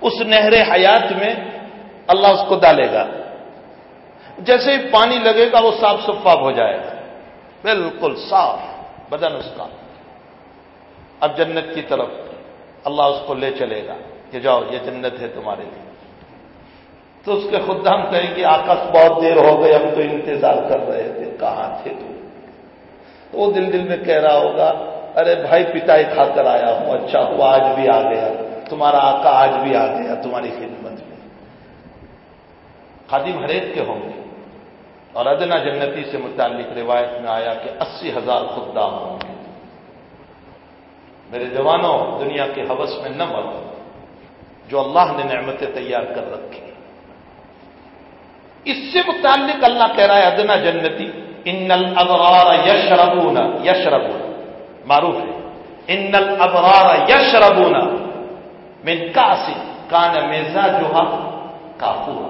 اس نہر حیات میں اللہ اس کو ڈالے گا۔ جیسے ہی پانی لگے گا، وہ صاف شفاف ہو جائے گا۔ بالکل صاف بدن اس کا۔ اب جنت کی طرف اللہ اس کو لے چلے گا کہ جاؤ، یہ جنت ہے تمہارے لیے۔ تو اس کے خود ہم کہیں کہ آکش بہت دیر ہو گئی ہم تو انتظار کر رہے تھے، کہاں تھے تو وہ دل دل میں کہہ رہا ہوگا ارے بھائی پٹائی کھا کر آیا ہوں اچھا ہوا، آج بھی آ گیا۔ تمہارا آقا آج بھی آ گیا، تمہاری خدمت میں۔ خادم ہر ایک کے ہوں گے۔ اور ادنا جنتی سے متعلق روایت میں آیا کہ اسی ہزار خدام ہوں گے۔ میرے جوانوں، دنیا کے حوث میں نہ مرو۔ جو اللہ نے نعمتیں تیار کر رکھی۔ اس سے متعلق اللہ کہہ رہا ہے، ادنا جنتی، ان الابرار یشربون یشربون۔ معروف ہے. ان الابرار یشربون من کاس کان میزا جو کافور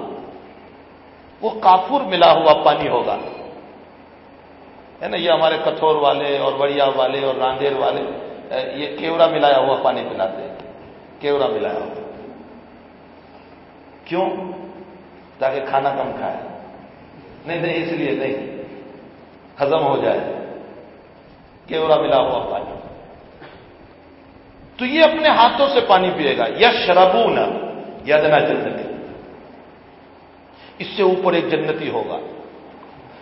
وہ کافور ملا ہوا پانی ہوگا. ہے نا، یہ ہمارے کٹور والے اور بڑیا والے اور راندیر والے یہ کیوڑا ملایا ہوا پانی پلاتے ہیں. کیوڑا ملایا ہوا. کیوں؟ تاکہ کھانا کم کھائے. نہیں نہیں، اس لیے نہیں. ہزم ہو جائے. کیوڑا ملا ہوا پانی۔ تو یہ اپنے ہاتھوں سے پانی پیے گا۔ یا شرابو نہ یا دنا جنتی۔ اس سے اوپر ایک جنتی ہوگا۔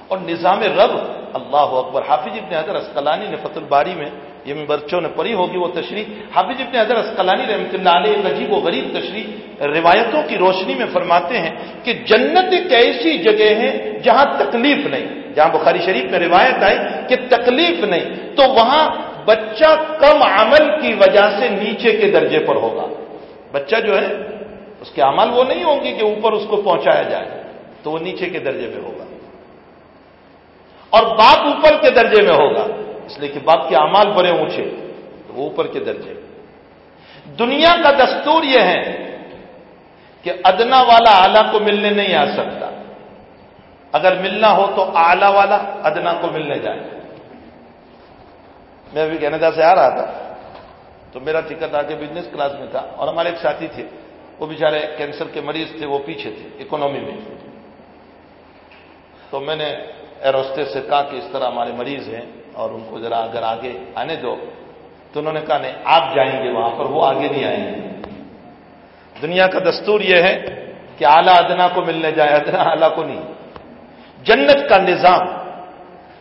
اور نظام رب، اللہ اکبر۔ حافظ ابن حضر اسکلانی نے فت الباری میں، یہ میں نے پڑھی ہوگی وہ تشریح۔ حافظ ابن حضر اسکلانی رحمۃ اللہ علیہ، ایک عجیب و غریب تشریح روایتوں کی روشنی میں فرماتے ہیں کہ جنت ایک ایسی جگہ ہے جہاں تکلیف نہیں۔ جہاں بخاری شریف میں روایت آئی کہ تکلیف نہیں، تو وہاں بچہ کم عمل کی وجہ سے نیچے کے درجے پر ہوگا۔ بچہ جو ہے، اس کے عمل وہ نہیں ہوں گے کہ اوپر اس کو پہنچایا جائے، تو وہ نیچے کے درجے میں ہوگا۔ اور باپ اوپر کے درجے میں ہوگا، اس لیے کہ باپ کے اعمال بڑے اونچے، تو وہ اوپر کے درجے۔ دنیا کا دستور یہ ہے کہ ادنا والا آلہ کو ملنے نہیں آ سکتا۔ اگر ملنا ہو تو آلہ والا ادنا کو ملنے جائے میں ابھی کینیڈا سے آ رہا تھا۔ تو میرا ٹکٹ آگے بزنس کلاس میں تھا اور ہمارے ایک ساتھی تھے۔ وہ بیچارے کینسر کے مریض تھے، وہ پیچھے تھے اکانومی میں۔ تو میں نے ایروسٹیس سے کہا کہ اس طرح ہمارے مریض ہیں اور ان کو ذرا اگر آگے آنے دو۔ تو انہوں نے کہا، نہیں، آپ جائیں گے وہاں پر، وہ آگے نہیں آئیں گے۔ دنیا کا دستور یہ ہے کہ اعلیٰ ادنا کو ملنے جائے، ادنا اعلیٰ کو نہیں۔ جنت کا نظام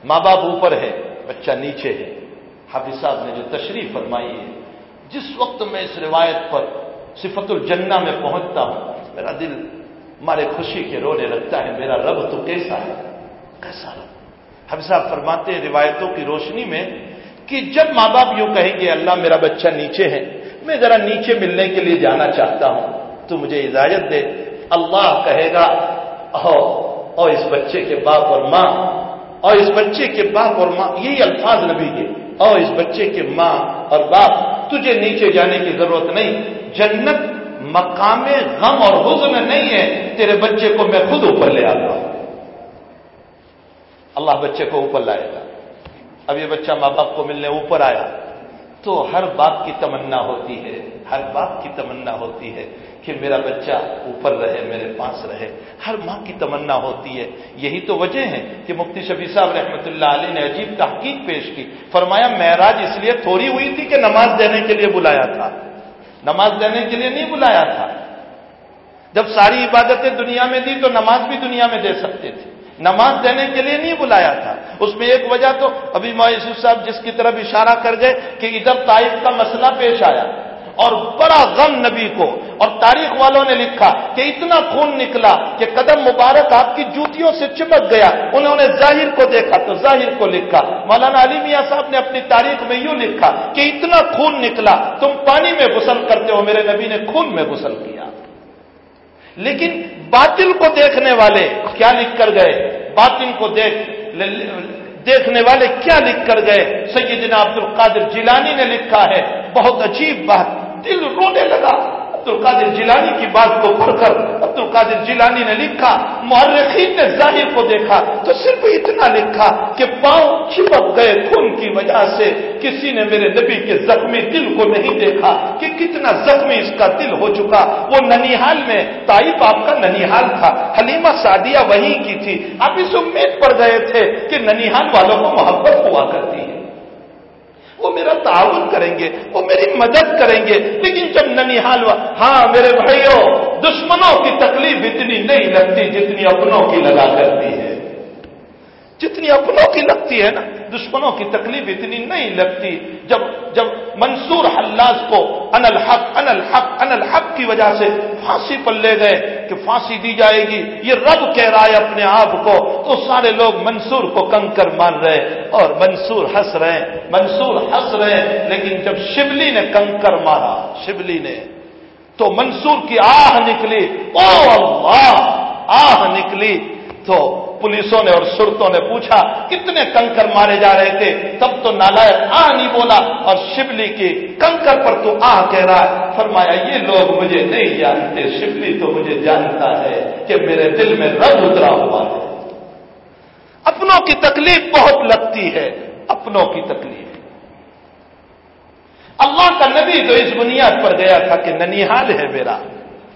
ماں باپ اوپر ہے، بچہ نیچے ہے۔ حافظ صاحب نے جو تشریف فرمائی ہے، جس وقت میں اس روایت پر صفت الجنہ میں پہنچتا ہوں، میرا دل مارے خوشی کے رونے لگتا ہے، میرا رب تو کیسا ہے؟ کیسا رب؟ حفظ صاحب فرماتے ہیں روایتوں کی روشنی میں کہ جب ماں باپ یوں کہیں گے، اللہ میرا بچہ نیچے ہے، میں ذرا نیچے ملنے کے لیے جانا چاہتا ہوں، تو مجھے اجازت دے۔ اللہ کہے گا او اور اس بچے کے باپ اور ماں، اور اس بچے کے باپ اور ماں، یہی الفاظ نبی کے۔ اور اس بچے کے ماں اور باپ، تجھے نیچے جانے کی ضرورت نہیں۔ جنت مقام غم اور حزن نہیں ہے۔ تیرے بچے کو میں خود اوپر لے آتا ہوں۔ اللہ بچے کو اوپر لائے گا۔ اب یہ بچہ ماں باپ کو ملنے اوپر آیا۔ تو ہر باپ کی تمنا ہوتی ہے، ہر باپ کی تمنا ہوتی ہے کہ میرا بچہ اوپر رہے، میرے پاس رہے۔ ہر ماں کی تمنا ہوتی ہے۔ یہی تو وجہ ہے کہ مفتی شفیع صاحب رحمۃ اللہ علیہ نے عجیب تحقیق پیش کی۔ فرمایا، معراج اس لیے تھوڑی ہوئی تھی کہ نماز دینے کے لیے بلایا تھا۔ نماز دینے کے لیے نہیں بلایا تھا۔ جب ساری عبادتیں دنیا میں دی تو نماز بھی دنیا میں دے سکتے تھے۔ نماز دینے کے لیے نہیں بلایا تھا۔ اس میں ایک وجہ تو ابھی یوسف صاحب جس کی طرف اشارہ کر گئے کہ ادھر طائف کا مسئلہ پیش آیا اور بڑا غم نبی کو اور تاریخ والوں نے لکھا کہ اتنا خون نکلا کہ قدم مبارک آپ کی جوتیوں سے چپک گیا، انہوں نے ظاہر کو دیکھا تو ظاہر کو لکھا۔ مولانا علی میاں صاحب نے اپنی تاریخ میں یوں لکھا کہ اتنا خون نکلا، تم پانی میں غسل کرتے ہو، میرے نبی نے خون میں غسل کیا۔ لیکن باطل کو دیکھنے والے کیا لکھ کر گئے؟ باطل کو دیکھ دیکھنے والے کیا لکھ کر گئے؟ سیدنا عبد القادر جیلانی نے لکھا ہے، بہت عجیب بات، دل رونے لگا۔ عبد القادر جیلانی کی بات کو پڑھ کر عبد القادر جیلانی نے لکھا مورخین نے ظاہر کو دیکھا تو صرف اتنا لکھا کہ پاؤں چپک گئے خون کی وجہ سے کسی نے میرے نبی کے زخمی دل کو نہیں دیکھا کہ کتنا زخمی اس کا دل ہو چکا وہ ننیحال میں تائف آپ کا ننیحال تھا حلیمہ سعدیہ وہیں کی تھی آپ اس امید پر گئے تھے کہ ننیحال والوں کو محبت ہوا کرتی ہے وہ میرا تعاون کریں گے، وہ میری مدد کریں گے۔ لیکن جب ننیحال ہاں میرے بھائیوں، دشمنوں کی تکلیف اتنی نہیں لگتی جتنی اپنوں کی لگا کرتی ہے۔ جتنی اپنوں کی لگتی ہے نا، دشمنوں کی تکلیف اتنی نہیں لگتی۔ جب جب منصور حلاس کو ان الحق ان الحق ان الحق کی وجہ سے پھانسی پر لے گئے کہ پھانسی دی جائے گی، یہ رب کہہ رہا ہے اپنے آپ کو۔ تو سارے لوگ منصور کو کنکر مان رہے اور منصور ہنس رہے منصور ہنس رہے لیکن جب شبلی نے کنکر مارا، شبلی نے، تو منصور کی آہ نکلی۔ او اللہ، آہ نکلی۔ تو پولیسوں نے اور سرتوں نے پوچھا، کتنے کنکر مارے جا رہے تھے؟ تب تو نالائک آ نہیں بولا اور شبلی کی کنکر پر تو آ کہہ رہا ہے، فرمایا، یہ لوگ مجھے نہیں جانتے، شبلی تو مجھے جانتا ہے کہ میرے دل میں رب اترا ہوا ہے۔ اپنوں کی تکلیف بہت لگتی ہے، اپنوں کی تکلیف۔ اللہ کا نبی جو اس بنیاد پر گیا تھا کہ ننیحال ہے میرا۔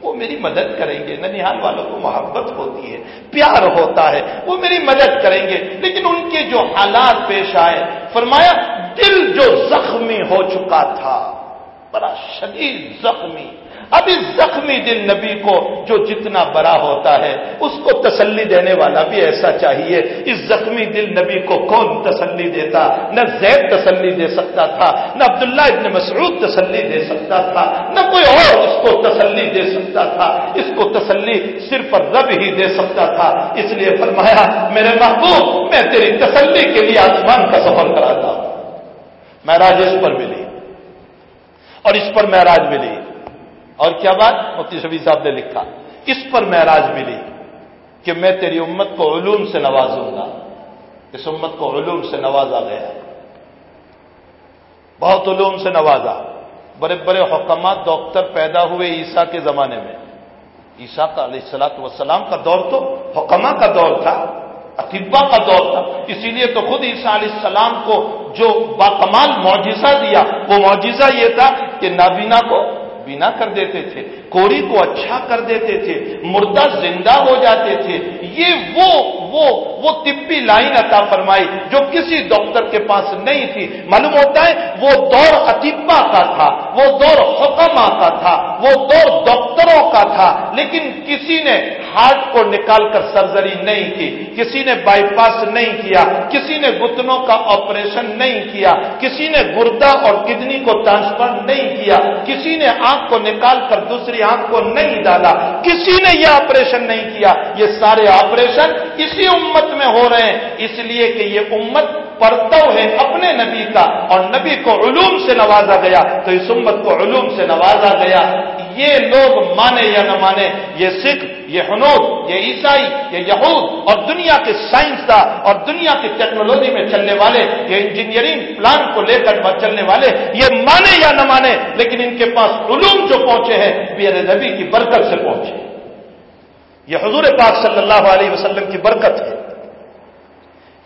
وہ میری مدد کریں گے۔ ننیحال والوں کو محبت ہوتی ہے، پیار ہوتا ہے، وہ میری مدد کریں گے۔ لیکن ان کے جو حالات پیش آئے، فرمایا، دل جو زخمی ہو چکا تھا، بڑا شدید زخمی۔ اب اس زخمی دل نبی کو جو جتنا بڑا ہوتا ہے، اس کو تسلی دینے والا بھی ایسا چاہیے۔ اس زخمی دل نبی کو کون تسلی دیتا؟ نہ زید تسلی دے سکتا تھا، نہ عبداللہ ابن مسعود تسلی دے سکتا تھا، نہ کوئی اور اس کو تسلی دے سکتا تھا۔ اس کو تسلی صرف رب ہی دے سکتا تھا۔ اس لیے فرمایا، میرے محبوب، میں تیری تسلی کے لیے آسمان کا سفر کراتا ہوں۔ میں راج اس پر ملی۔ اور اس پر میں راج ملی۔ اور کیا بات؟ مفتی شبی صاحب نے لکھا، اس پر معراج ملی کہ میں تیری امت کو علوم سے نوازوں گا۔ اس امت کو علوم سے نوازا گیا۔ بہت علوم سے نوازا۔ بڑے بڑے حکمات ڈاکٹر پیدا ہوئے عیسیٰ کے زمانے میں۔ عیسیٰ کا علیہ السلاط وسلام کا دور تو حکمہ کا دور تھا اطبا کا دور تھا۔ اسی لیے تو خود عیسیٰ علیہ السلام کو جو باکمال معجزہ دیا، وہ معجزہ یہ تھا کہ نابینا کو بینا کر دیتے تھے، کوری کو اچھا کر دیتے تھے، مردہ زندہ ہو جاتے تھے۔ یہ وہ وہ وہ طبی لائن عطا فرمائی جو کسی ڈاکٹر کے پاس نہیں تھی۔ معلوم ہوتا ہے، وہ دور اطبا کا تھا، وہ دور حکما کا تھا، وہ دور ڈاکٹروں کا تھا، لیکن کسی نے ہارٹ کو نکال کر سرجری نہیں کی، کسی نے بائی پاس نہیں کیا، کسی نے گتنوں کا آپریشن نہیں کیا، کسی نے گردہ اور کڈنی کو ٹرانسفر نہیں کیا، کسی نے آنکھ کو نکال کر دوسری آنکھ کو نہیں ڈالا۔ کسی نے یہ آپریشن نہیں کیا۔ یہ سارے آپریشن اسی امت میں ہو رہے ہیں۔ اس لیے کہ یہ امت پرتو ہے اپنے نبی کا۔ اور نبی کو علوم سے نوازا گیا۔ تو اس امت کو علوم سے نوازا گیا۔ یہ لوگ مانے یا نہ مانے، یہ سکھ، یہ حنوت یہ عیسائی، یہ یہود اور دنیا کے سائنسداں اور دنیا کی ٹیکنالوجی میں چلنے والے، یہ انجینئرنگ پلان کو لے کر چلنے والے، یہ مانے یا نہ مانے، لیکن ان کے پاس علوم جو پہنچے ہیں میرے یعنی نبی کی برکت سے پہنچے یہ حضور پاک صلی اللہ علیہ وسلم کی برکت ہے۔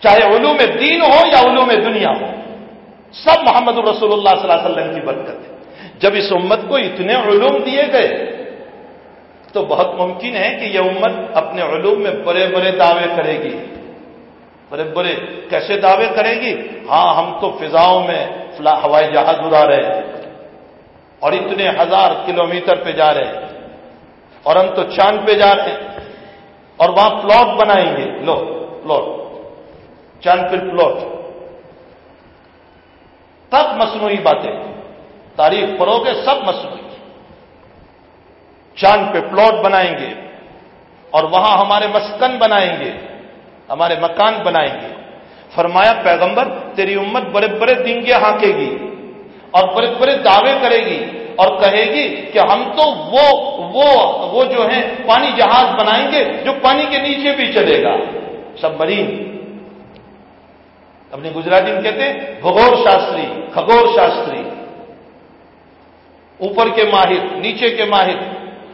چاہے علوم دین ہو یا علوم دنیا ہو، سب محمد الرسول اللہ صلی اللہ علیہ وسلم کی برکت ہے۔ جب اس امت کو اتنے علوم دیے گئے، تو بہت ممکن ہے کہ یہ امت اپنے علوم میں بڑے بڑے دعوے کرے گی۔ بڑے بڑے کیسے دعوے کرے گی؟ ہاں ہم تو فضاؤں میں ہوائی جہاز اڑا رہے ہیں اور اتنے ہزار کلومیٹر پہ جا رہے ہیں اور ہم تو چاند پہ جا رہے ہیں اور وہاں پلاٹ بنائیں گے۔ لو، پلاٹ۔ چاند پہ پلاٹ۔ تب مصنوعی باتیں۔ تعریف کرو گے، سب مصنوعی چاند پہ پلاٹ بنائیں گے اور وہاں ہمارے مسکن بنائیں گے، ہمارے مکان بنائیں گے۔ فرمایا، پیغمبر، تیری امت بڑے بڑے دنگے ہانکے گی اور بڑے بڑے دعوے کرے گی اور کہے گی کہ ہم تو وہ وہ وہ جو ہے پانی جہاز بنائیں گے جو پانی کے نیچے بھی چلے گا۔ سب مرین اپنی گجراتی میں کہتے ہیں، بھگور شاستری، کھگور شاستری۔ اوپر کے ماہر، نیچے کے ماہر۔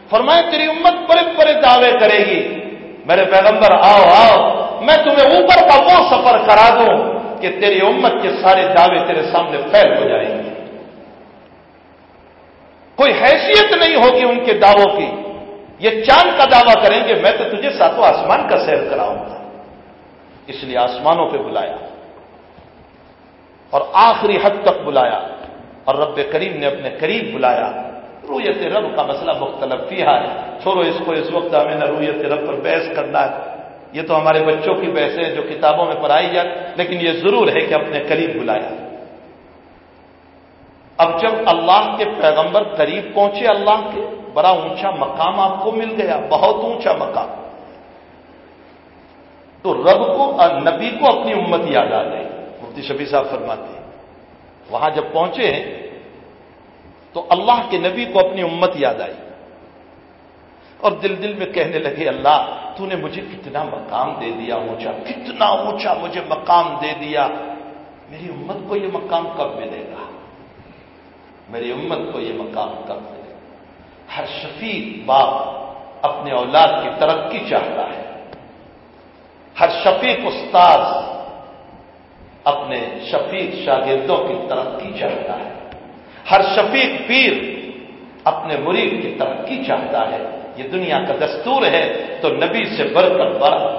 فرمائے تیری امت بڑے بڑے دعوے کرے گی۔ میرے پیغمبر، آؤ آؤ۔ میں تمہیں اوپر کا وہ سفر کرا دوں کہ تیری امت کے سارے دعوے تیرے سامنے پھیل ہو جائیں گے۔ کوئی حیثیت نہیں ہوگی ان کے دعووں کی۔ یہ چاند کا دعویٰ کریں گے، میں تو تجھے ساتوں آسمان کا سیر کراؤں گا۔ اس لیے آسمانوں پہ بلایا اور آخری حد تک بلایا۔ اور رب کریم نے اپنے قریب بلایا۔ رویت رب کا مسئلہ مختلف کیا ہے۔ چھوڑو اس کو، اس وقت ہمیں نہ رویت رب پر بحث کرنا ہے۔ یہ تو ہمارے بچوں کی بحث ہے جو کتابوں میں پڑھائی جائے لیکن یہ ضرور ہے کہ اپنے قریب بلایا۔ اب جب اللہ کے پیغمبر قریب پہنچے اللہ کے، بڑا اونچا مقام آپ کو مل گیا، بہت اونچا مقام۔ تو رب کو اور نبی کو اپنی امت یاد آ گئی۔ مفتی شبی صاحب فرماتے ہیں وہاں جب پہنچے تو اللہ کے نبی کو اپنی امت یاد آئی اور دل دل میں کہنے لگے، اللہ، تو نے مجھے کتنا مقام دے دیا، اونچا، کتنا اونچا مجھے مقام دے دیا۔ میری امت کو یہ مقام کب ملے گا؟ میری امت کو یہ مقام کب ملے گا؟ ہر شفیق باپ اپنے اولاد کی ترقی چاہتا ہے۔ ہر شفیق استاذ اپنے شفیق شاگردوں کی ترقی چاہتا ہے۔ ہر شفیق پیر اپنے مرید کی ترقی چاہتا ہے۔ یہ دنیا کا دستور ہے تو نبی سے بڑھ کر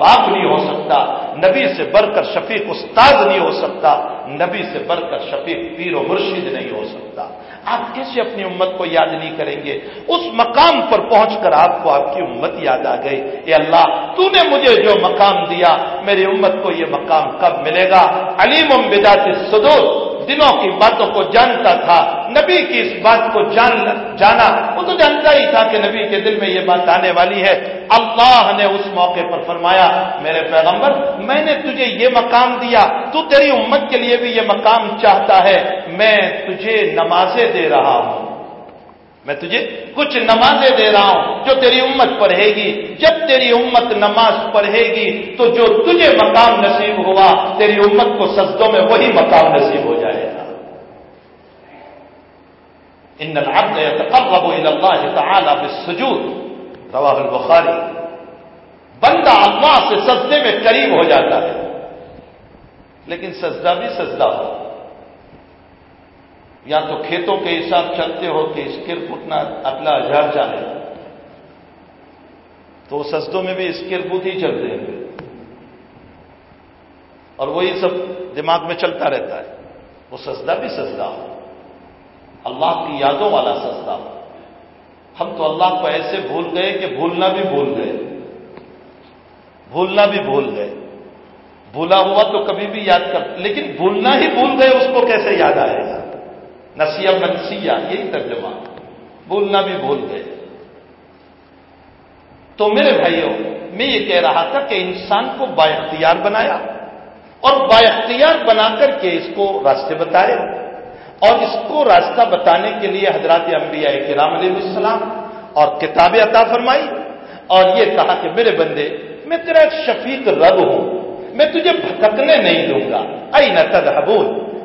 باپ نہیں ہو سکتا، نبی سے بڑھ کر شفیق استاد نہیں ہو سکتا، نبی سے بڑھ کر شفیق پیر و مرشد نہیں ہو سکتا۔ آپ کیسے اپنی امت کو یاد نہیں کریں گے؟ اس مقام پر پہنچ کر آپ کو آپ کی امت یاد آ گئی۔ اے اللہ، تو نے مجھے جو مقام دیا میری امت کو یہ مقام کب ملے گا؟ علیم بدات صدور دلوں کی باتوں کو جانتا تھا، نبی کی اس بات کو جان، جانا، وہ تو جانتا ہی تھا کہ نبی کے دل میں یہ بات آنے والی ہے۔ اللہ نے اس موقع پر فرمایا، میرے پیغمبر، میں نے تجھے یہ مقام دیا، تو تیری امت کے لیے بھی یہ مقام چاہتا ہے۔ میں تجھے نمازیں دے رہا ہوں۔ میں تجھے کچھ نمازیں دے رہا ہوں جو تیری امت پڑھے گی۔ جب تیری امت نماز پڑھے گی تو جو تجھے مقام نصیب ہوا، تیری امت کو سجدوں میں وہی مقام نصیب ہو جائے گا۔ ان العبد يتقرب الى الله تعالى بالسجود۔ رواه البخاری۔ بندہ اللہ سے سجدے میں قریب ہو جاتا ہے، لیکن سجدہ بھی سجدہ ہو۔ یا تو کھیتوں کے حساب چلتے ہو کہ اسکر پٹنا اگلا ہزار چالے تو سستوں میں بھی اسکر بوت ہی چلتے ہیں۔ اور وہی سب دماغ میں چلتا رہتا ہے۔ وہ سجدہ بھی سجدہ ہو۔ اللہ کی یادوں والا سجدہ ہو۔ ہم تو اللہ کو ایسے بھول گئے کہ بھولنا بھی بھول گئے۔ بھولنا بھی بھول گئے۔ بھولا ہوا تو کبھی بھی یاد کر لیکن بھولنا ہی بھول گئے، اس کو کیسے یاد آئے گا؟ نسیہ منسیہ یہی ترجمہ۔ بولنا بھی بھول گئے۔ تو میرے بھائیوں، میں یہ کہہ رہا تھا کہ انسان کو با اختیار بنایا اور با اختیار بنا کر کے اس کو راستے بتائے اور اس کو راستہ بتانے کے لیے حضرات انبیاء کرام علیہ السلام اور کتابیں عطا فرمائی اور یہ کہا کہ میرے بندے، میں تیرا ایک شفیق رب ہوں، میں تجھے بھٹکنے نہیں دوں گا۔ ائی نہ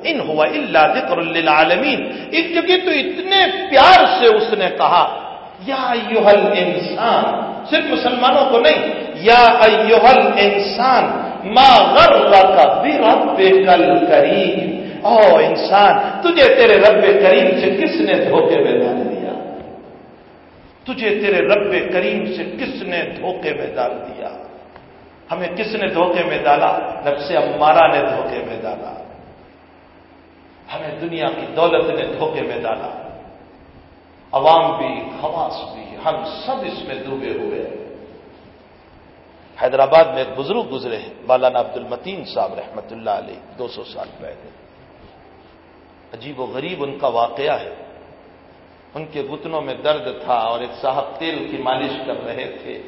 ان ہوا اللہ ذکر للعالمین۔ ایک جگہ تو اتنے پیار سے اس نے کہا، یا ایوہل انسان صرف مسلمانوں کو نہیں، یا ایوہل انسان ما غرک بربک الکریم۔ او انسان، تجھے تیرے رب کریم سے کس نے دھوکے میں ڈال دیا؟ تجھے تیرے رب کریم سے کس نے دھوکے میں ڈال دیا؟ ہمیں کس نے دھوکے میں ڈالا؟ نفس امارا نے دھوکے میں ڈالا۔ ہمیں دنیا کی دولت نے دھوکے میں ڈالا۔ عوام بھی، خواص بھی، ہم سب اس میں ڈوبے ہوئے۔ ہیں حیدرآباد میں ایک بزرگ گزرے ہیں بالانا عبد المتین صاحب رحمت اللہ علیہ، دو سو سال پہلے۔ عجیب و غریب ان کا واقعہ ہے۔ ان کے گھٹنوں میں درد تھا اور ایک صاحب تیل کی مالش کر رہے تھے۔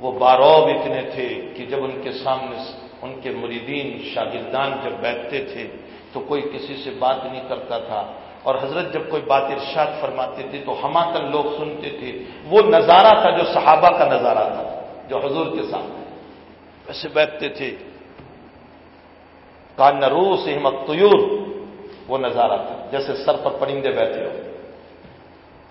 وہ بارو اتنے تھے کہ جب ان کے سامنے، ان کے مریدین، شاگردان جب بیٹھتے تھے تو کوئی کسی سے بات نہیں کرتا تھا۔ اور حضرت جب کوئی بات ارشاد فرماتے تھے تو ہماتن لوگ سنتے تھے۔ وہ نظارہ تھا جو صحابہ کا نظارہ تھا، جو حضور کے سامنے۔ ویسے بیٹھتے تھے۔ کا نروس احمد طیور وہ نظارہ تھا، جیسے سر پر پرندے بیٹھے ہو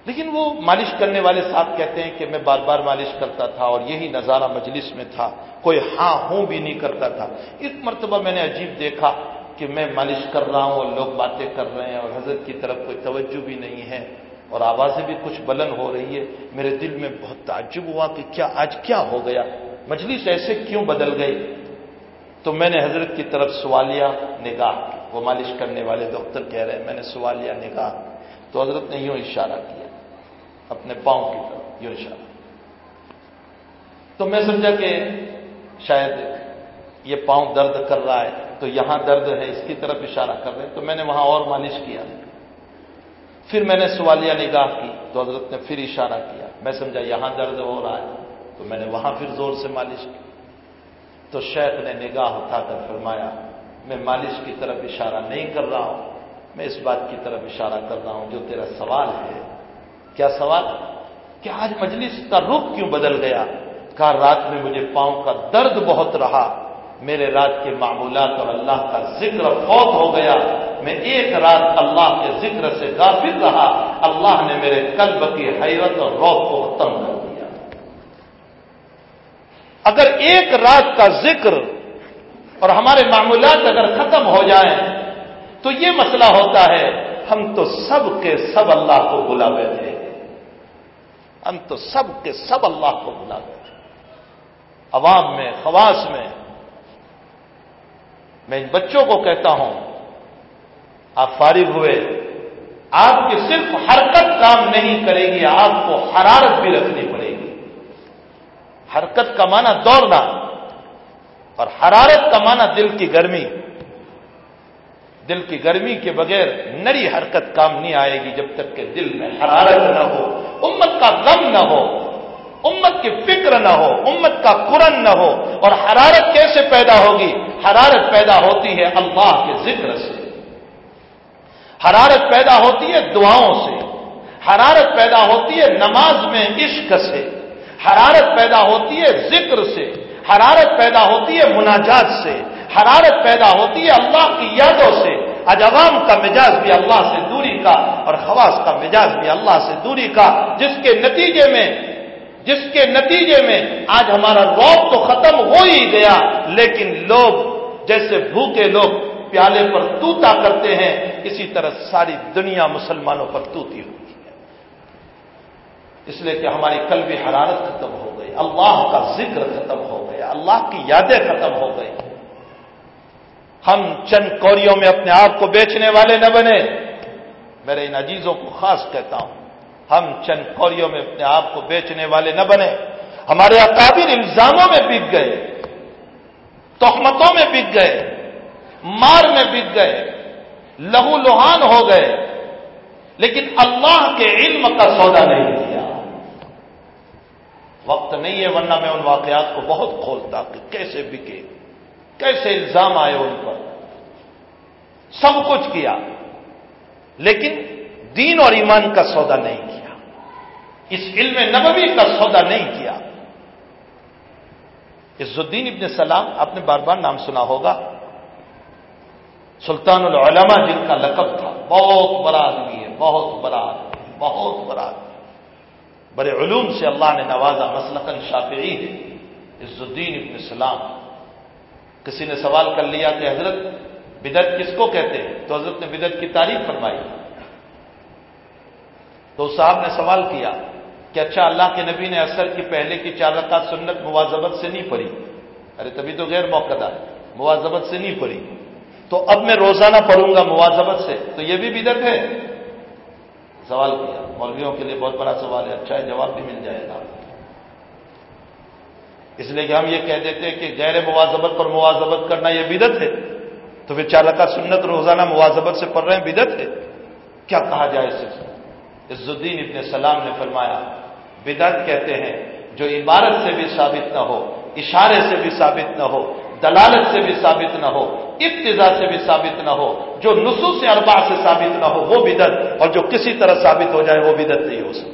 لیکن وہ مالش کرنے والے صاحب کہتے ہیں کہ میں بار بار مالش کرتا تھا اور یہی نظارہ مجلس میں تھا۔ کوئی ہاں ہوں بھی نہیں کرتا تھا۔ اس مرتبہ میں نے عجیب دیکھا۔ کہ میں مالش کر رہا ہوں اور لوگ باتیں کر رہے ہیں اور حضرت کی طرف کوئی توجہ بھی نہیں ہے اور آوازیں بھی کچھ بلند ہو رہی ہے، میرے دل میں بہت تعجب ہوا کہ کیا آج کیا ہو گیا؟ مجلس ایسے کیوں بدل گئی؟ تو میں نے حضرت کی طرف سوالیہ نگاہ وہ مالش کرنے والے ڈاکٹر کہہ رہے ہیں، میں نے سوالیہ نگاہ تو حضرت نے یوں اشارہ کیا، اپنے پاؤں کی طرف، یوں اشارہ۔ تو میں سمجھا کہ شاید یہ پاؤں درد کر رہا ہے۔ تو یہاں درد ہے، اس کی طرف اشارہ کر رہے تو میں نے وہاں اور مالش کیا۔ پھر میں نے سوالیہ نگاہ کی، تو حضرت نے پھر اشارہ کیا۔ میں سمجھا یہاں درد ہو رہا ہے، تو میں نے وہاں پھر زور سے مالش کی۔ تو شیخ نے نگاہ اٹھا کر فرمایا، میں مالش کی طرف اشارہ نہیں کر رہا ہوں، میں اس بات کی طرف اشارہ کر رہا ہوں، جو تیرا سوال ہے۔ کیا سوال؟ کہ آج مجلس کا رخ کیوں بدل گیا؟ کہا، رات میں مجھے پاؤں کا درد بہت رہا۔ میرے رات کے معمولات اور اللہ کا ذکر فوت ہو گیا۔ میں ایک رات اللہ کے ذکر سے غافل رہا۔ اللہ نے میرے قلب کی حیرت اور روح کو ختم کر دیا۔ اگر ایک رات کا ذکر اور ہمارے معمولات اگر ختم ہو جائیں، تو یہ مسئلہ ہوتا ہے، ہم تو سب کے سب اللہ کو بلا بیٹھے ہم تو سب کے سب اللہ کو بلا بیٹھے عوام میں، خواص میں میں ان بچوں کو کہتا ہوں، آپ فارغ ہوئے۔ آپ کی صرف حرکت کام نہیں کرے گی، آپ کو حرارت بھی رکھنی پڑے گی۔ حرکت کا معنی دوڑنا اور حرارت کا معنی دل کی گرمی۔ دل کی گرمی کے بغیر نری حرکت کام نہیں آئے گی جب تک کہ دل میں حرارت نہ ہو، امت کا غم نہ ہو۔ امت کی فکر نہ ہو، امت کا قرن نہ ہو اور حرارت کیسے پیدا ہوگی؟ حرارت پیدا ہوتی ہے اللہ کے ذکر سے۔ حرارت پیدا ہوتی ہے دعاؤں سے۔ حرارت پیدا ہوتی ہے نماز میں عشق سے۔ حرارت پیدا ہوتی ہے ذکر سے۔ حرارت پیدا ہوتی ہے مناجات سے۔ حرارت پیدا ہوتی ہے اللہ کی یادوں سے۔ آج عوام کا مزاج بھی اللہ سے دوری کا اور خواص کا مزاج بھی اللہ سے دوری کا، جس کے نتیجے میں جس کے نتیجے میں آج ہمارا روب تو ختم ہو ہی گیا، لیکن لوگ جیسے بھوکے لوگ پیالے پر توتا کرتے ہیں، اسی طرح ساری دنیا مسلمانوں پر توتی ہوئی ہے۔ اس لیے کہ ہماری کل بھی حرارت ختم ہو گئی، اللہ کا ذکر ختم ہو گیا، اللہ کی یادیں ختم ہو گئی۔ ہم چند کوریوں میں اپنے آپ کو بیچنے والے نہ بنے۔ میرے ان عزیزوں کو خاص کہتا ہوں ہم چند کوریوں میں اپنے آپ کو بیچنے والے نہ بنے، ہمارے اکابر الزاموں میں بک گئے، تہمتوں میں بک گئے، مار میں بک گئے، لہو لوہان ہو گئے، لیکن اللہ کے علم کا سودا نہیں کیا۔ وقت نہیں ہے ورنہ میں ان واقعات کو بہت کھولتا کہ کیسے بکے، کیسے الزام آئے ان پر۔ سب کچھ کیا، لیکن دین اور ایمان کا سودا نہیں کیا۔ اس علم نبوی کا سودا نہیں کیا۔ عز الدین ابن سلام، آپ نے بار بار نام سنا ہوگا۔ سلطان العلماء، جن کا لقب تھا، بہت بڑا آدمی ہے، بہت بڑا آدمی، بہت بڑا آدمی۔ بڑے علوم سے اللہ نے نوازا مسلقن شافعی ہے۔ عز الدین ابن سلام، کسی نے سوال کر لیا کہ حضرت بدت کس کو کہتے ہیں؟ تو حضرت نے بدت کی تعریف فرمائی۔ تو صاحب نے سوال کیا کہ اچھا اللہ کے نبی نے اثر کی پہلے کی چار رکعت سنت مواظبت سے نہیں پڑھی؟ ارے تبھی تو غیر موقع ہے مواظبت سے نہیں پڑھی۔ تو اب میں روزانہ پڑھوں گا مواظبت سے، تو یہ بھی بدت ہے؟ سوال کیا۔ مولویوں کے لیے بہت بڑا سوال ہے اچھا ہے، جواب بھی مل جائے گا۔ اس لیے کہ ہم یہ کہہ دیتے ہیں کہ غیر مواظبت پر مواظبت کرنا یہ بدت ہے۔ تو پھر چار رکعت سنت روزانہ مواظبت سے پڑھ رہے ہیں بدت ہے۔ کیا کہا جائے اس سے؟ عز الدین ابن سلام نے فرمایا، بدعت کہتے ہیں، جو عبارت سے بھی ثابت نہ ہو، اشارے سے بھی ثابت نہ ہو، دلالت سے بھی ثابت نہ ہو، ابتدا سے بھی ثابت نہ ہو، جو نصوص اربا سے ثابت نہ ہو، وہ بدت اور جو کسی طرح ثابت ہو جائے، وہ بدت نہیں ہو سکتا۔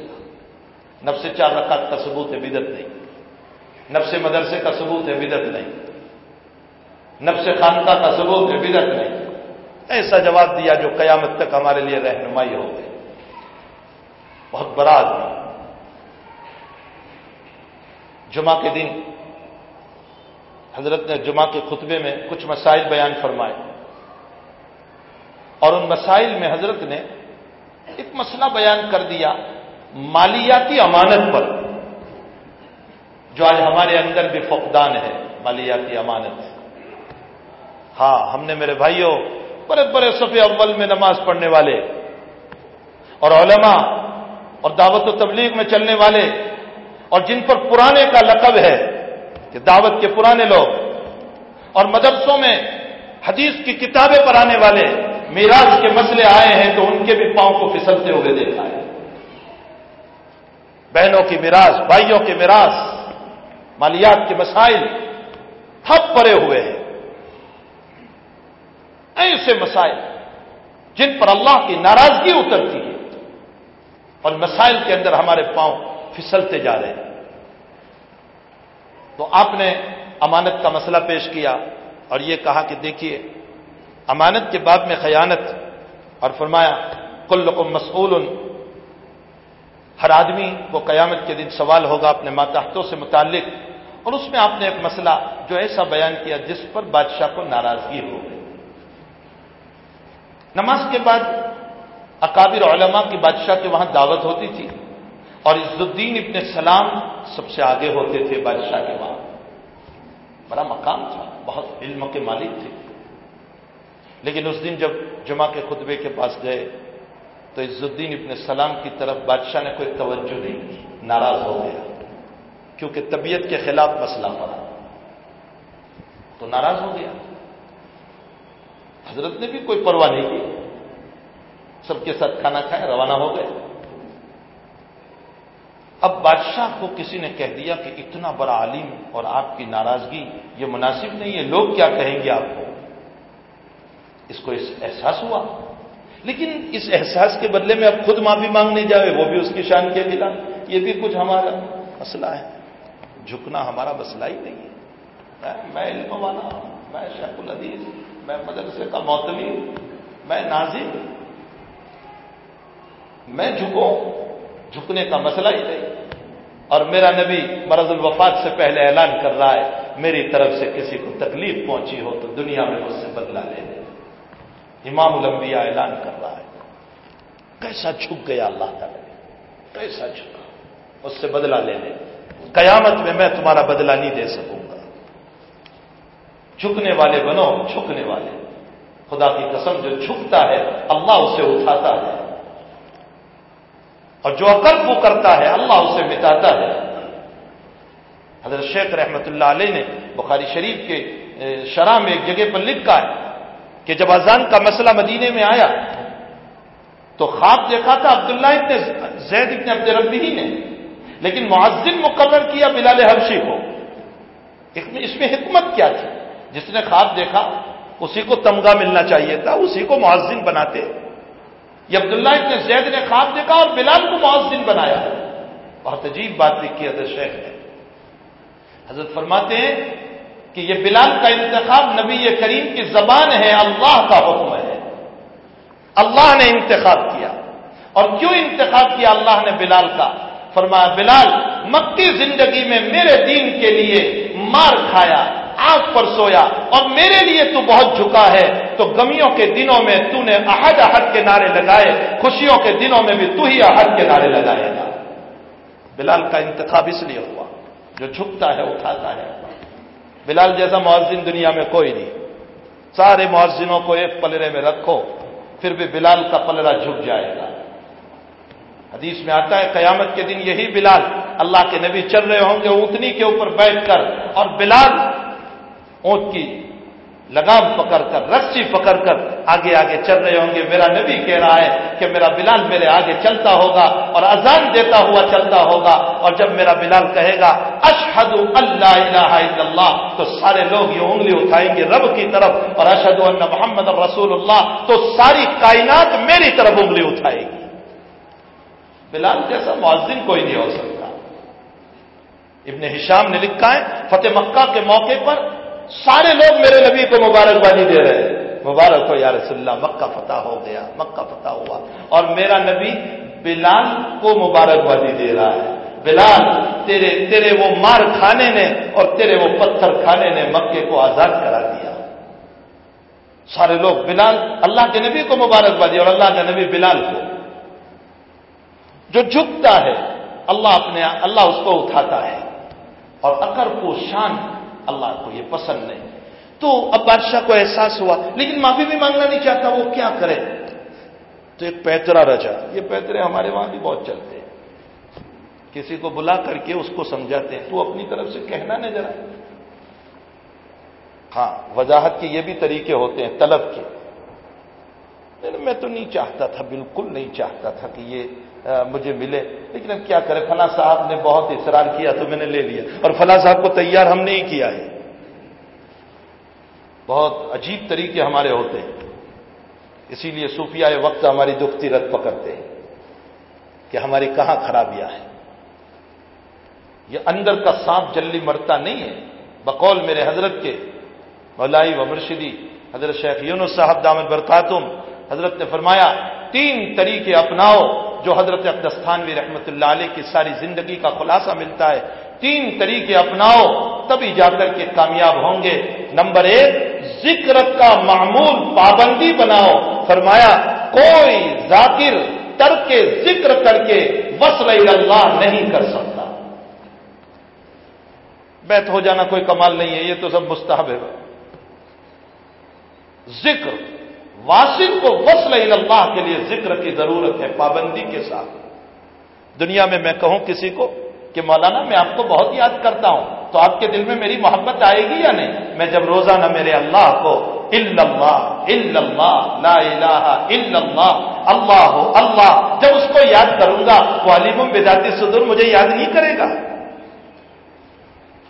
نفس چار رکعت کا ثبوت ہے بدت نہیں۔ نفس مدرسے کا ثبوت ہے بدت نہیں۔ نفس خانقاہ کا ثبوت ہے بدت نہیں۔ ایسا جواب دیا جو قیامت تک ہمارے لیے رہنمائی ہو گئی۔ بہت بڑا آدمی جمعہ کے دن حضرت نے جمعہ کے خطبے میں کچھ مسائل بیان فرمائے۔ اور ان مسائل میں حضرت نے ایک مسئلہ بیان کر دیا مالیاتی امانت پر، جو آج ہمارے اندر بھی فقدان ہے، مالیاتی امانت۔ ہاں ہم نے میرے بھائیوں، بڑے بڑے صفحے اول میں نماز پڑھنے والے اور علماء اور دعوت و تبلیغ میں چلنے والے اور جن پر پرانے کا لقب ہے کہ دعوت کے پرانے لوگ اور مدرسوں میں حدیث کی کتابیں پڑھانے والے میراث کے مسئلے آئے ہیں تو ان کے بھی پاؤں کو پھسلتے ہوئے دیکھا ہے۔ بہنوں کی میراث، بھائیوں کے میراث، مالیات کے مسائل تھپ پڑے ہوئے ہیں۔ ایسے مسائل جن پر اللہ کی ناراضگی اترتی ہے۔ اور مسائل کے اندر ہمارے پاؤں پھسلتے جا رہے ہیں۔ تو آپ نے امانت کا مسئلہ پیش کیا اور یہ کہا کہ دیکھیے، امانت کے بعد میں خیانت اور فرمایا کل رقم مسئول ہر آدمی کو قیامت کے دن سوال ہوگا اپنے ماتحتوں سے متعلق اور اس میں آپ نے ایک مسئلہ جو ایسا بیان کیا جس پر بادشاہ کو ناراضگی ہو گئی۔ نماز کے بعد اکابر علماء کی بادشاہ کے وہاں دعوت ہوتی تھی اور عز الدین ابن سلام سب سے آگے ہوتے تھے بادشاہ کے وہاں۔ بڑا مقام تھا، بہت علم کے مالک تھے۔ لیکن اس دن جب جمعہ کے خطبے کے پاس گئے تو عز الدین ابن سلام کی طرف بادشاہ نے کوئی توجہ نہیں کی، ناراض ہو گیا۔ کیونکہ طبیعت کے خلاف مسئلہ پڑا تو ناراض ہو گیا۔ حضرت نے بھی کوئی پرواہ نہیں کی۔ سب کے ساتھ کھانا کھائے، روانہ ہو گئے۔ اب بادشاہ کو کسی نے کہہ دیا کہ اتنا بڑا عالم اور آپ کی ناراضگی یہ مناسب نہیں ہے، لوگ کیا کہیں گے آپ کو؟ اس کو اس احساس ہوا۔ لیکن اس احساس کے بدلے میں اب خود معافی مانگنے جائے، وہ بھی اس کی شان کے ملا یہ بھی کچھ ہمارا مسئلہ ہے۔ جھکنا ہمارا مسئلہ ہی نہیں ہے۔ میں علم والا ہوں، میں شیخ العدیز میں مدرسے کا موتمی ہوں، میں نازم میں جھکوں؟ جھکنے کا مسئلہ ہی نہیں۔ اور میرا نبی مرض الوفات سے پہلے اعلان کر رہا ہے، میری طرف سے کسی کو تکلیف پہنچی ہو تو دنیا میں مجھ سے بدلا لے لے۔ امام الانبیاء اعلان کر رہا ہے۔ کیسا جھک گیا اللہ تعالی؟ کیسا جھکا؟ اس سے بدلا لے لے۔ قیامت میں میں تمہارا بدلہ نہیں دے سکوں گا۔ جھکنے والے بنو، جھکنے والے۔ خدا کی قسم، جو جھکتا ہے، اللہ اسے اٹھاتا ہے۔ اور جو عقل وہ کرتا ہے، اللہ اسے مٹاتا ہے۔ حضرت شیخ رحمت اللہ علیہ نے بخاری شریف کے شرح میں ایک جگہ پر لکھا ہے کہ جب اذان کا مسئلہ مدینے میں آیا تو خواب دیکھا تھا عبداللہ ابن زید ابن عبد ربی ہی نے۔ لیکن معذن مقرر کیا بلال حبشی کو۔ اس میں حکمت کیا تھی؟ جس نے خواب دیکھا، اسی کو تمغہ ملنا چاہیے تھا، اسی کو معذن بناتے۔ یہ عبداللہ ابن زید نے خواب دیکھا اور بلال کو معذن بنایا۔ بہت عجیب بات لکھی حضرت شیخ نے۔ حضرت فرماتے ہیں کہ یہ بلال کا انتخاب نبی کریم کی زبان ہے، اللہ کا حکم ہے۔ اللہ نے انتخاب کیا۔ اور کیوں انتخاب کیا اللہ نے بلال کا؟ فرمایا، بلال، مکی زندگی میں میرے دین کے لیے مار کھایا۔ آگ پر سویا اور میرے لیے تو بہت جھکا ہے، تو گمیوں کے دنوں میں تو نے احد احد کے نعرے لگائے، خوشیوں کے دنوں میں بھی تو ہی احد کے نعرے لگائے گا۔ بلال کا انتخاب اس لیے ہوا، جو جھکتا ہے، اٹھاتا ہے۔ بلال جیسا معذن دنیا میں کوئی نہیں۔ سارے معذنوں کو ایک پلرے میں رکھو، پھر بھی بلال کا پلڑا جھک جائے گا۔ حدیث میں آتا ہے، قیامت کے دن یہی بلال اللہ کے نبی چل رہے ہوں گے اونتنی کے اوپر بیٹھ کر۔ اور بلال اونٹ کی لگام پکڑ کر، رسی پکڑ کر آگے آگے چل رہے ہوں گے۔ میرا نبی کہہ رہا ہے کہ میرا بلال میرے آگے چلتا ہوگا اور اذان دیتا ہوا چلتا ہوگا اور جب میرا بلال کہے گا اشحد اللہ الہ الا اللہ تو سارے لوگ یہ انگلی اٹھائیں گے رب کی طرف اور اشد اللہ محمد رسول اللہ تو ساری کائنات میری طرف انگلی اٹھائے گی۔ بلال جیسا معذن کوئی نہیں ہو سکتا۔ ابن ہشام نے لکھا ہے، فتح مکہ کے موقع پر سارے لوگ میرے نبی کو مبارکبادی دے رہے ہیں۔ مبارک ہو یا رسول اللہ، مکہ فتح ہو گیا، مکہ فتح ہوا۔ اور میرا نبی بلال کو مبارکبادی دے رہا ہے۔ بلال، تیرے تیرے وہ مار کھانے نے اور تیرے وہ پتھر کھانے نے مکے کو آزاد کرا دیا۔ سارے لوگ بلال، اللہ کے نبی کو مبارکبادی اور اللہ کے نبی بلال کو۔ جو جھکتا ہے، اللہ اپنے، اللہ اس کو اٹھاتا ہے۔ اور اکر کو شان اللہ کو یہ پسند نہیں۔ تو اب بادشاہ کو احساس ہوا، لیکن معافی بھی مانگنا نہیں چاہتا، وہ کیا کرے؟ تو ایک پیترا رچا یہ پیترے ہمارے وہاں بھی بہت چلتے ہیں۔ کسی کو بلا کر کے اس کو سمجھاتے ہیں، تو اپنی طرف سے کہنا نہیں ذرا ہاں وضاحت کے یہ بھی طریقے ہوتے ہیں، طلب کے۔ میں تو نہیں چاہتا تھا، بالکل نہیں چاہتا تھا کہ یہ مجھے ملے۔ لیکن اب کیا کرے؟ فلاں صاحب نے بہت اصرار کیا تو میں نے لے لیا۔ اور فلاں صاحب کو تیار ہم نے ہی کیا ہے۔ بہت عجیب طریقے ہمارے ہوتے ہیں۔ اسی لیے صوفیہ وقت ہماری دکھتی رت پکڑتے ہیں کہ ہماری کہاں خرابیاں ہیں۔ یہ اندر کا سانپ جلدی مرتا نہیں ہے۔ بقول میرے حضرت کے مولائی و مرشدی حضرت شیخ یونس صاحب دامد برکاتم، حضرت نے فرمایا، تین طریقے اپناؤ۔ جو حضرت اقدستانوی رحمت اللہ علیہ کی ساری زندگی کا خلاصہ ملتا ہے، تین طریقے اپناؤ، تبھی جا کر کے کامیاب ہوں گے۔ نمبر ایک ذکر کا معمول پابندی بناؤ۔ فرمایا، کوئی ذاکر تر کے ذکر کر کے وصل اللہ نہیں کر سکتا۔ بیت ہو جانا کوئی کمال نہیں ہے، یہ تو سب مستحب ہے۔ ذکر واصل کو وصل اللہ کے لیے ذکر کی ضرورت ہے، پابندی کے ساتھ۔ دنیا میں میں کہوں کسی کو کہ مولانا، میں آپ کو بہت یاد کرتا ہوں، تو آپ کے دل میں میری محبت آئے گی یا نہیں؟ میں جب روزانہ میرے اللہ کو، اللہ اللہ، لا الہ الا اللہ اللہ ہو اللہ، جب اس کو یاد کروں گا، وہ علیم بداتی صدر مجھے یاد نہیں کرے گا۔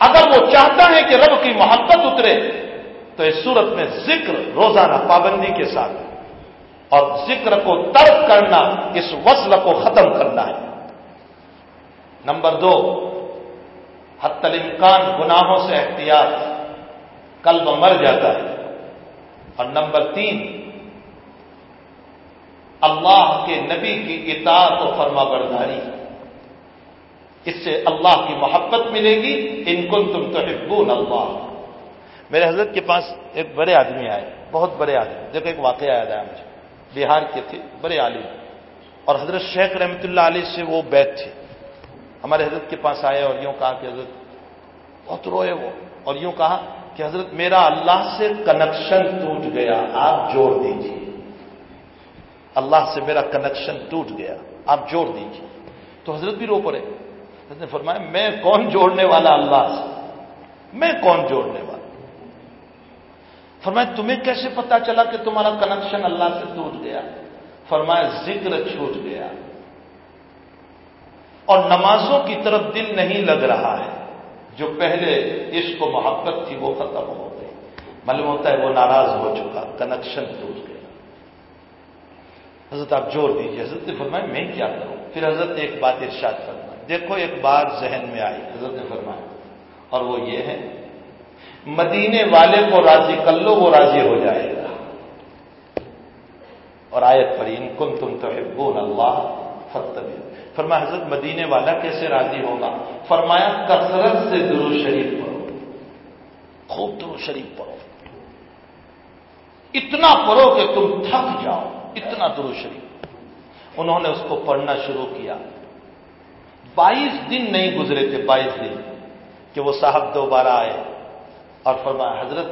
اگر وہ چاہتا ہے کہ رب کی محبت اترے تو اس صورت میں ذکر روزانہ پابندی کے ساتھ اور ذکر کو ترک کرنا، اس وصل کو ختم کرنا ہے۔ نمبر دو حت الامکان گناہوں سے احتیاط، قلب مر جاتا ہے۔ اور نمبر تین، اللہ کے نبی کی اطاعت و فرما برداری اس سے اللہ کی محبت ملے گی۔ ان کو تم تو اللہ۔ میرے حضرت کے پاس ایک بڑے آدمی آئے، بہت بڑے آدمی۔ دیکھو، ایک واقعہ یاد آیا مجھے۔ بہار کے تھے، بڑے عالم۔ اور حضرت شیخ رحمۃ اللہ علیہ سے وہ بیت تھے ہمارے حضرت کے پاس آئے اور یوں کہا کہ حضرت، بہت روئے وہ۔ اور یوں کہا کہ حضرت، میرا اللہ سے کنیکشن ٹوٹ گیا، آپ جوڑ دیجیے اللہ سے میرا کنیکشن ٹوٹ گیا، آپ جوڑ دیجیے تو حضرت بھی رو پڑے۔ حضرت نے فرمایا، میں کون جوڑنے والا اللہ سے؟ میں کون جوڑنے والا؟ فرمایا، تمہیں کیسے پتا چلا کہ تمہارا کنیکشن اللہ سے ٹوٹ گیا؟ فرمایا، ذکر چھوٹ گیا. اور نمازوں کی طرف دل نہیں لگ رہا ہے۔ جو پہلے عشق و محبت تھی، وہ ختم ہو گئی۔ معلوم ہوتا ہے، وہ ناراض ہو چکا۔ کنیکشن ٹوٹ گیا۔ حضرت، آپ جوڑ دیجیے حضرت نے فرمایا، میں کیا کروں؟ پھر حضرت ایک بات ارشاد فرمایا دیکھو، ایک بات ذہن میں آئی۔ حضرت نے فرمایا، اور وہ یہ ہے مدینے والے کو راضی کر لو، وہ راضی ہو جائے گا۔ اور آیت پر ان کن تم تو بول اللہ فتب فرمایا، حضرت مدینے والا کیسے راضی ہوگا؟ فرمایا، کثرت سے درو شریف پڑھو۔ خوب درو شریف پڑھو۔ اتنا پڑھو کہ تم تھک جاؤ۔ اتنا درو شریف۔ انہوں نے اس کو پڑھنا شروع کیا۔ بائیس دن نہیں گزرے تھے، بائیس دن کہ وہ صاحب دوبارہ آئے۔ اور فرمایا، حضرت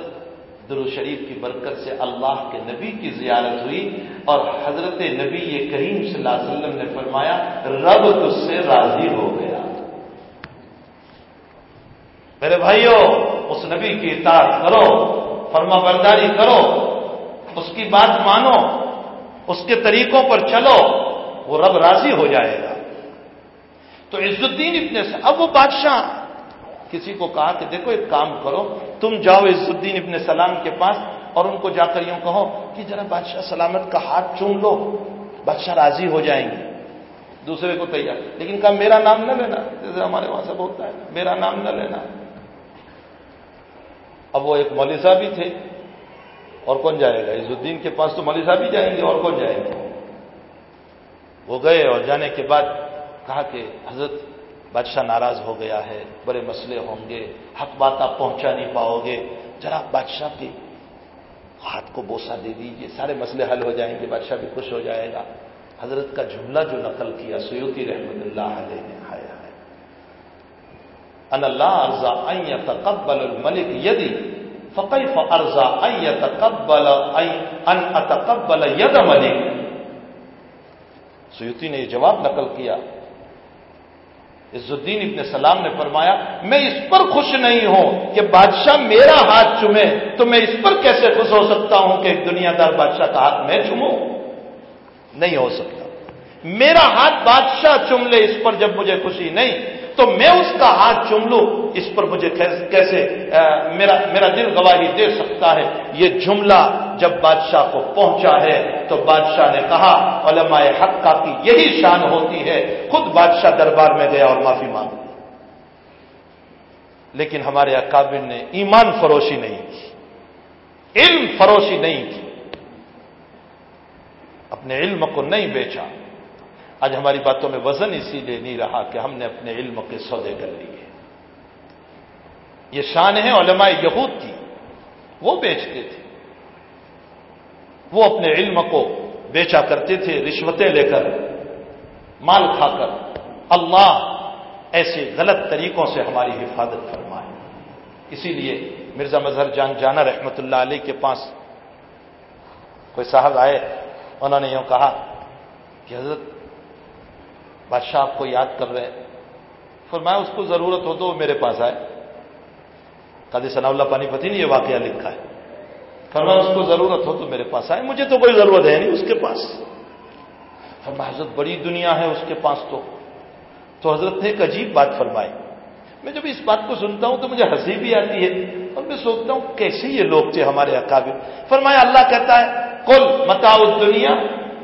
درو شریف کی برکت سے اللہ کے نبی کی زیارت ہوئی اور حضرت نبی یہ کریم صلی اللہ علیہ وسلم نے فرمایا، رب تج سے راضی ہو گیا۔ میرے بھائیوں اس نبی کی اطاعت کرو، فرما برداری کرو، اس کی بات مانو، اس کے طریقوں پر چلو، وہ رب راضی ہو جائے گا۔ تو عز الدین ابن اب وہ بادشاہ کسی کو کہا کہ دیکھو ایک کام کرو، تم جاؤ عز الدین ابن سلام کے پاس اور ان کو جا کر یوں کہو کہ ذرا بادشاہ سلامت کا ہاتھ چوم لو، بادشاہ راضی ہو جائیں گے۔ دوسرے کو تیار۔ لیکن کہا، میرا نام نہ لینا۔ جیسے ہمارے وہاں سب ہوتا ہے، میرا نام نہ لینا۔ اب وہ ایک مولوی صاحب بھی تھے۔ اور کون جائے گا؟ عز الدین کے پاس تو مولوی صاحب ہی جائیں گے، اور کون جائیں گے وہ گئے اور جانے کے بعد کہا کہ حضرت بادشاہ ناراض ہو گیا ہے، بڑے مسئلے ہوں گے، حق بات آپ پہنچا نہیں پاؤ گے۔ ذرا بادشاہ کے ہاتھ کو بوسا دے دیجیے سارے مسئلے حل ہو جائیں گے، بادشاہ بھی خوش ہو جائے گا۔ حضرت کا جملہ جو نقل کیا سیوتی رحمت اللہ علیہ نے آیا ہے ان اللہ ارزا تقبل الملک یدی فقی ارزا تقبل ان اتقبل ید ملک۔ سیوتی نے یہ جواب نقل کیا عز الدین ابن سلام نے فرمایا، میں اس پر خوش نہیں ہوں کہ بادشاہ میرا ہاتھ چومے، تو میں اس پر کیسے خوش ہو سکتا ہوں کہ ایک دنیا دار بادشاہ کا ہاتھ میں چوموں؟ نہیں ہو سکتا۔ میرا ہاتھ بادشاہ چوم لے اس پر جب مجھے خوشی نہیں تو میں اس کا ہاتھ چوم لوں؟ اس پر مجھے کیسے میرا میرا دل گواہی دے سکتا ہے؟ یہ جملہ جب بادشاہ کو پہنچا ہے تو بادشاہ نے کہا، علماء حقہ کی یہی شان ہوتی ہے۔ خود بادشاہ دربار میں گیا اور معافی مانگ لیکن ہمارے اکابر نے ایمان فروشی نہیں کی۔ علم فروشی نہیں کی۔ اپنے علم کو نہیں بیچا۔ آج ہماری باتوں میں وزن اسی لیے نہیں رہا کہ ہم نے اپنے علم کے سودے کر لیے۔ یہ شان ہے علماء یہود کی۔ وہ بیچتے تھے۔ وہ اپنے علم کو بیچا کرتے تھے، رشوتیں لے کر، مال کھا کر۔ اللہ ایسے غلط طریقوں سے ہماری حفاظت فرمائے۔ اسی لیے مرزا مظہر جان جانا رحمت اللہ علیہ کے پاس کوئی صاحب آئے، انہوں نے یوں کہا کہ حضرت بادشاہ آپ کو یاد کر رہے ہیں۔ فرمایا، اس کو ضرورت ہو تو وہ میرے پاس آئے۔ قادی ثناء اللہ پانی پتی نے یہ واقعہ لکھا ہے۔ فرمایا، اس کو ضرورت ہو تو میرے پاس آئے۔ مجھے تو کوئی ضرورت ہے نہیں اس کے پاس۔ فرمایا، حضرت، بڑی دنیا ہے اس کے پاس تو۔ تو حضرت نے ایک عجیب بات فرمائی۔ میں جب اس بات کو سنتا ہوں تو مجھے ہنسی بھی آتی ہے اور میں سوچتا ہوں کیسے یہ لوگ تھے ہمارے اکابر فرمایا، اللہ کہتا ہے کل متاؤ دنیا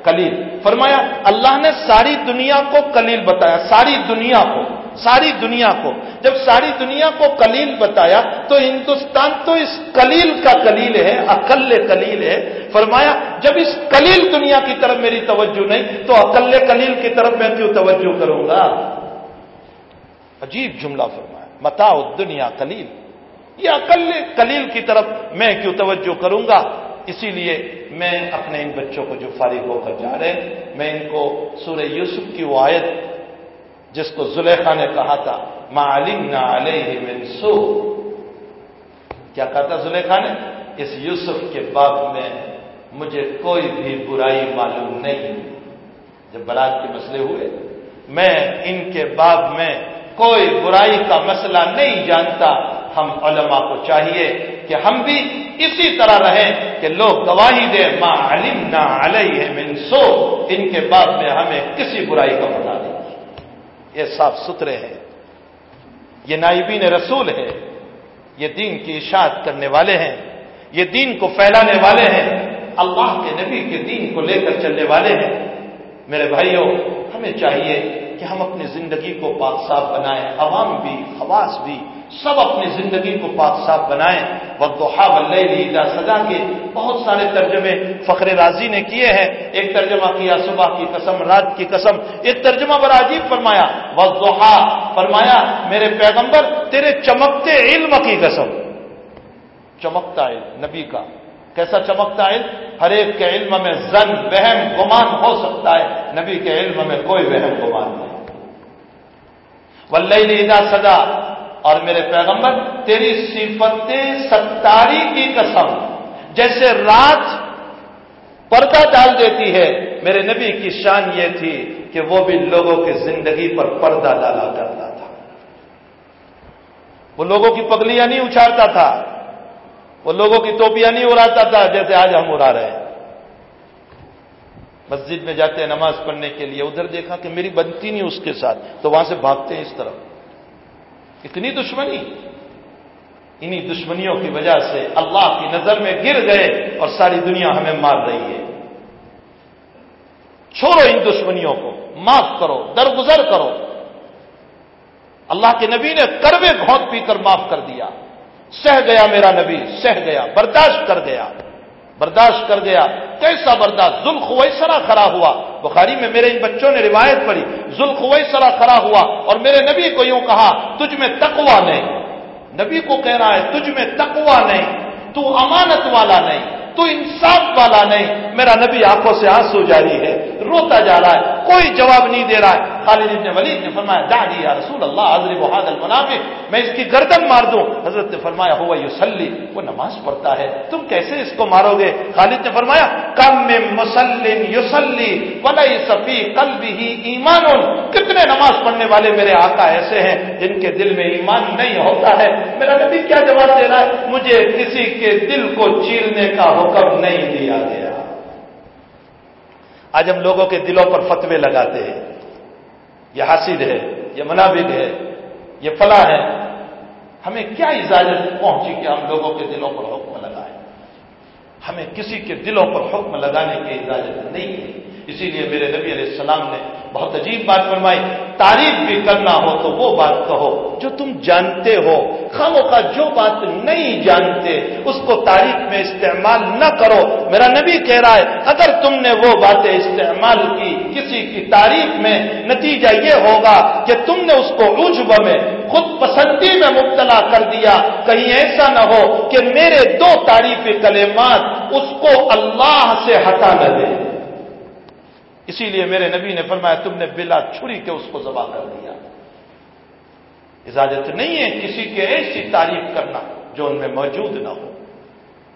کلیل فرمایا، اللہ نے ساری دنیا کو کلیل بتایا، ساری دنیا کو، ساری دنیا کو۔ جب ساری دنیا کو کلیل بتایا، تو ہندوستان تو اس کلیل کا کلیل ہے، اقل کلیل ہے۔ فرمایا، جب اس کلیل دنیا کی طرف میری توجہ نہیں، تو اقل کلیل کی طرف میں کیوں توجہ کروں گا؟ عجیب جملہ فرمایا متا دنیا کلیل یہ اقل کلیل کی طرف میں کیوں توجہ کروں گا؟ اسی لیے میں اپنے ان بچوں کو جو فارغ ہو کر جا رہے ہیں، میں ان کو سورہ یوسف کی وہ آیت جس کو زلیخا نے کہا تھا معلوم نہ علیہ سو کیا کہا تھا زلیخا نے؟ اس یوسف کے باب میں مجھے کوئی بھی برائی معلوم نہیں۔ جب برات کے مسئلے ہوئے، میں ان کے باب میں کوئی برائی کا مسئلہ نہیں جانتا۔ ہم علماء کو چاہیے کہ ہم بھی اسی طرح رہیں کہ لوگ گواہی دیں ماں علم نہ علیہ من سو ان کے بعد میں ہمیں کسی برائی کا بتا دیں یہ صاف ستھرے ہیں۔ یہ نائبین رسول ہے یہ دین کی اشاعت کرنے والے ہیں۔ یہ دین کو پھیلانے والے ہیں۔ اللہ کے نبی کے دین کو لے کر چلنے والے ہیں۔ میرے بھائیوں ہمیں چاہیے کہ ہم اپنی زندگی کو پاک صاف بنائیں، عوام بھی، خواص بھی سب اپنی زندگی کو پاک صاف بنائیں۔ وقتحا ولیدا سجا کے بہت سارے ترجمے فخر راضی نے کیے ہیں۔ ایک ترجمہ کیا صبح کی قسم، رات کی قسم۔ ایک ترجمہ بڑا عجیب فرمایا۔ وقتحا فرمایا، میرے پیغمبر، تیرے چمکتے علم کی قسم۔ چمکتا علم، نبی کا۔ کیسا چمکتا علم؟ ہر ایک کے علم میں زن، وہم، گمان ہو سکتا ہے۔ نبی کے علم میں کوئی وہم، گمان نہیں۔ ولیدا سدا اور میرے پیغمبر، تیری صفت ستاری کی قسم۔ جیسے رات پردہ ڈال دیتی ہے، میرے نبی کی شان یہ تھی کہ وہ بھی لوگوں کی زندگی پر پردہ ڈالا کرتا تھا۔ وہ لوگوں کی پگلیاں نہیں اچھالتا تھا۔ وہ لوگوں کی توپیاں نہیں اڑاتا تھا جیسے آج ہم اڑا رہے ہیں۔ مسجد میں جاتے ہیں نماز پڑھنے کے لیے، ادھر دیکھا کہ میری بنتی نہیں اس کے ساتھ، تو وہاں سے بھاگتے ہیں اس طرف۔ اتنی دشمنی۔ انہی دشمنیوں کی وجہ سے اللہ کی نظر میں گر گئے اور ساری دنیا ہمیں مار رہی ہے۔ چھوڑو ان دشمنیوں کو، معاف کرو، درگزر کرو۔ اللہ کے نبی نے کروے گھونٹ پی کر معاف کر دیا۔ سہ گیا میرا نبی، سہ گیا، برداشت کر گیا۔ برداشت کر گیا۔ کیسا برداشت؟ ذوالخویسرا کھڑا ہوا۔ بخاری میں میرے ان بچوں نے روایت پڑھی ذوالخویسرا کھڑا ہوا اور میرے نبی کو یوں کہا، تجھ میں تقوا نہیں۔ نبی کو کہہ رہا ہے، تجھ میں تقوا نہیں، تو امانت والا نہیں۔ تو انصاف والا نہیں۔ میرا نبی آنکھوں سے آنسو جاری ہے، روتا جا رہا ہے، کوئی جواب نہیں دے رہا ہے۔ خالد ابن ولید نے فرمایا دادی یا رسول اللہ حضرت بحاد المنافع میں اس کی گردن مار دوں۔ حضرت نے فرمایا، ہوا یوسلی وہ نماز پڑھتا ہے۔ تم کیسے اس کو مارو گے؟ خالد نے فرمایا، کم میں مسلم یوسلی ولی صفی کل بھی ایمان۔ کتنے نماز پڑھنے والے میرے آقا ایسے ہیں جن کے دل میں ایمان نہیں ہوتا ہے۔ میرا نبی کیا جواب دے رہا ہے؟ مجھے کسی کے دل کو چیرنے کا ہو حکم نہیں دیا گیا۔ آج ہم لوگوں کے دلوں پر فتوے لگاتے ہیں۔ یہ حاصل ہے، یہ منابق ہے، یہ فلاح ہے۔ ہمیں کیا اجازت پہنچی کہ ہم لوگوں کے دلوں پر حکم لگائیں؟ ہمیں کسی کے دلوں پر حکم لگانے کی اجازت نہیں ہے۔ اسی لیے میرے نبی علیہ السلام نے بہت عجیب بات فرمائی، تعریف بھی کرنا ہو تو وہ بات کہو جو تم جانتے ہو۔ خاموں کا جو بات نہیں جانتے، اس کو تعریف میں استعمال نہ کرو۔ میرا نبی کہہ رہا ہے، اگر تم نے وہ باتیں استعمال کی کسی کی تعریف میں، نتیجہ یہ ہوگا کہ تم نے اس کو عجب میں، خود پسندی میں مبتلا کر دیا۔ کہیں ایسا نہ ہو کہ میرے دو تعریف کلمات اس کو اللہ سے ہٹا نہ دے اسی لیے میرے نبی نے فرمایا، تم نے بلا چھری کے اس کو ذبح کر دیا۔ اجازت نہیں ہے کسی کے ایسی تعریف کرنا جو ان میں موجود نہ ہو۔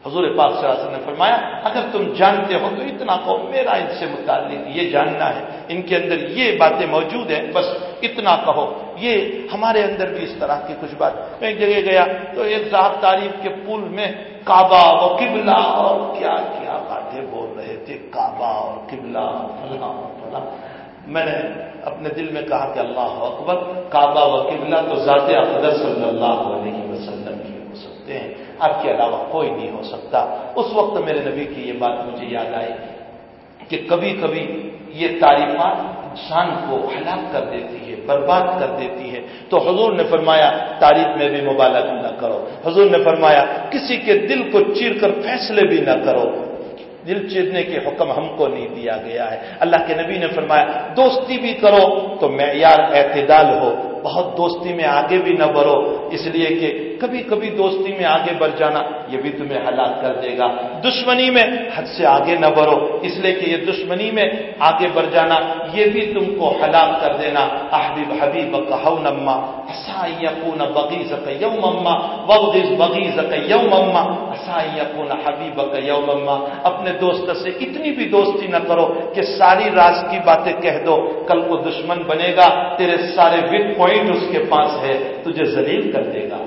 حضور پاک صلی اللہ علیہ وسلم نے فرمایا، اگر تم جانتے ہو تو اتنا کہو میرا ان سے متعلق یہ جاننا ہے۔ ان کے اندر یہ باتیں موجود ہیں، بس اتنا کہو۔ یہ ہمارے اندر بھی اس طرح کی کچھ بات۔ میں ایک جگہ گیا تو ایک صاحب تعریف کے پل میں کعبہ و قبلہ اور کیا کیا باتیں بول رہے تھے۔ کعبہ اور قبلہ فلاں فلاں۔ میں نے اپنے دل میں کہا کہ اللہ اکبر، کعبہ و قبلہ تو ذات اقدر صلی اللہ علیہ وسلم کی ہو سکتے ہیں۔ آپ کے علاوہ کوئی نہیں ہو سکتا۔ اس وقت میرے نبی کی یہ بات مجھے یاد آئی کہ کبھی کبھی یہ تعریفات انسان کو ہلاک کر دیتی ہے، برباد کر دیتی ہے۔ تو حضور نے فرمایا، تعریف میں بھی مبالغ نہ کرو۔ حضور نے فرمایا، کسی کے دل کو چیر کر فیصلے بھی نہ کرو۔ دل چیرنے کے حکم ہم کو نہیں دیا گیا ہے۔ اللہ کے نبی نے فرمایا، دوستی بھی کرو تو معیار اعتدال ہو۔ بہت دوستی میں آگے بھی نہ بڑھو۔ اس لیے کہ کبھی کبھی دوستی میں آگے بڑھ جانا یہ بھی تمہیں ہلاک کر دے گا۔ دشمنی میں حد سے آگے نہ بڑھو، اس لیے کہ یہ دشمنی میں آگے بڑھ جانا، یہ بھی تم کو ہلاک کر دینا۔ احبیب حبیب نما یقون بغیز یوم اما وغیز بغیز یوم اما یقون حبیب یوم اما اپنے دوست سے اتنی بھی دوستی نہ کرو کہ ساری راز کی باتیں کہہ دو، کل کو دشمن بنے گا، تیرے سارے وک پوائنٹ اس کے پاس ہے، تجھے ذلیل کر دے گا۔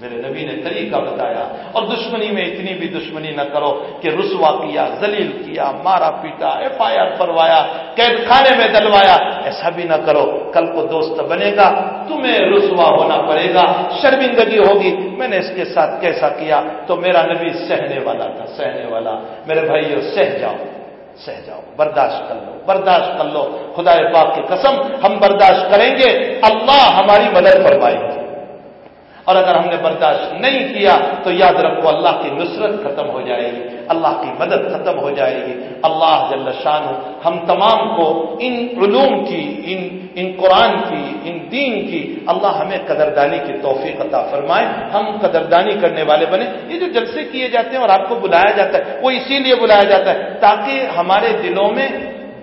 میرے نبی نے طریقہ بتایا اور دشمنی میں اتنی بھی دشمنی نہ کرو کہ رسوا کیا، ذلیل کیا، مارا پیٹا، ایف آئی آر پروایا قید خانے میں دلوایا، ایسا بھی نہ کرو۔ کل کو دوست بنے گا، تمہیں رسوا ہونا پڑے گا، شرمندگی ہوگی۔ میں نے اس کے ساتھ کیسا کیا؟ تو میرا نبی سہنے والا تھا، سہنے والا۔ میرے بھائی سہ جاؤ سہ جاؤ، برداشت کر لو، برداشت کر لو۔ خدا پاک کی قسم، ہم برداشت کریں گے، اللہ ہماری مدد فرمائے گی اور اگر ہم نے برداشت نہیں کیا تو یاد رکھو اللہ کی نصرت ختم ہو جائے گی، اللہ کی مدد ختم ہو جائے گی۔ اللہ جل شان ہم تمام کو ان علوم کی، ان ان قرآن کی، ان دین کی اللہ ہمیں قدردانی کی توفیق عطا فرمائے۔ ہم قدردانی کرنے والے بنے۔ یہ جو جلسے کیے جاتے ہیں اور آپ کو بلایا جاتا ہے، وہ اسی لیے بلایا جاتا ہے تاکہ ہمارے دلوں میں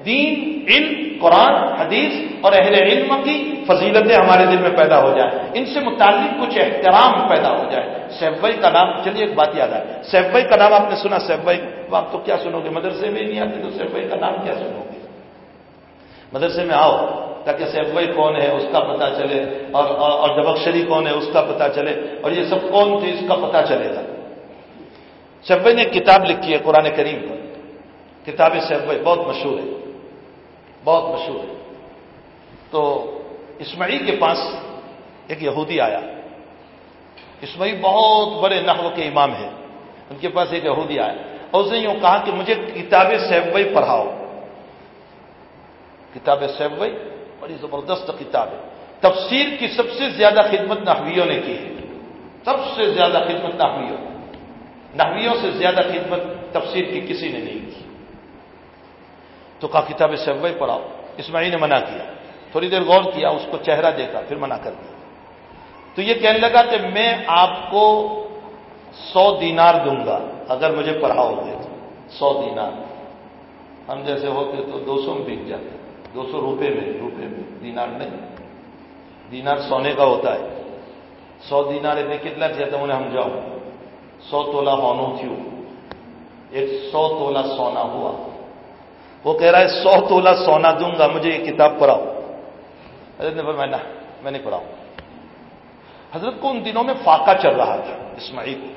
دین، علم قرآن، حدیث اور اہل علم کی فضیلتیں ہمارے دل میں پیدا ہو جائیں۔ ان سے متعلق کچھ احترام پیدا ہو جائے۔ سیف بھائی کا نام، چلیے ایک بات یاد آئے۔ سیف بھائی کا نام آپ نے سنا، سیف بھائی آپ تو کیا سنو گے؟ مدرسے میں نہیں آتے تو سیف بھائی کا نام کیا سنو گے؟ مدرسے میں آؤ، تاکہ سیف بھائی کون ہے، اس کا پتا چلے، اور اور جبکشری کون ہے، اس کا پتا چلے، اور یہ سب کون تھے، اس کا پتا چلے گا۔ سیف بھائی نے کتاب لکھی ہے قرآن کریم پر۔ کتاب سیف بھائی بہت مشہور ہے۔ بہت مشہور ہے۔ تو اسماعیل کے پاس ایک یہودی آیا۔ اسماعیل بہت بڑے نحو کے امام ہیں۔ ان کے پاس ایک یہودی آیا۔ اور اس نے یوں کہا کہ مجھے کتاب سیبئی پڑھاؤ۔ کتاب سیبئی بڑی زبردست کتاب ہے۔ تفسیر کی سب سے زیادہ خدمت نحویوں نے کی ہے۔ سب سے زیادہ خدمت نحویوں۔ نحویوں سے زیادہ خدمت تفسیر کی کسی نے نہیں کی۔ تو کہا کتاب سبوئی پڑھاؤ۔ اسماعیل نے منع کیا۔ تھوڑی دیر غور کیا، اس کو چہرہ دیکھا، پھر منع کر دیا۔ تو یہ کہنے لگا کہ میں آپ کو سو دینار دوں گا، اگر مجھے پڑھاؤ گے۔ سو دینار۔ ہم جیسے ہوتے تو دو سو میں بک جاتے دو سو روپے میں روپے میں۔ دینار نہیں۔ دینار سونے کا ہوتا ہے۔ سو دینار میں کتنا چاہتا انہیں ہم جاؤ۔ سو تولا ہونو تھیو ایک سو تولا سونا ہوا۔ وہ کہہ رہا ہے، سو تولا سونا دوں گا، مجھے یہ کتاب پڑھاؤ. حضرت نے فرمایا میں نہیں پڑھاؤں۔ حضرت کو ان دنوں میں فاقہ چل رہا تھا، اسماعیل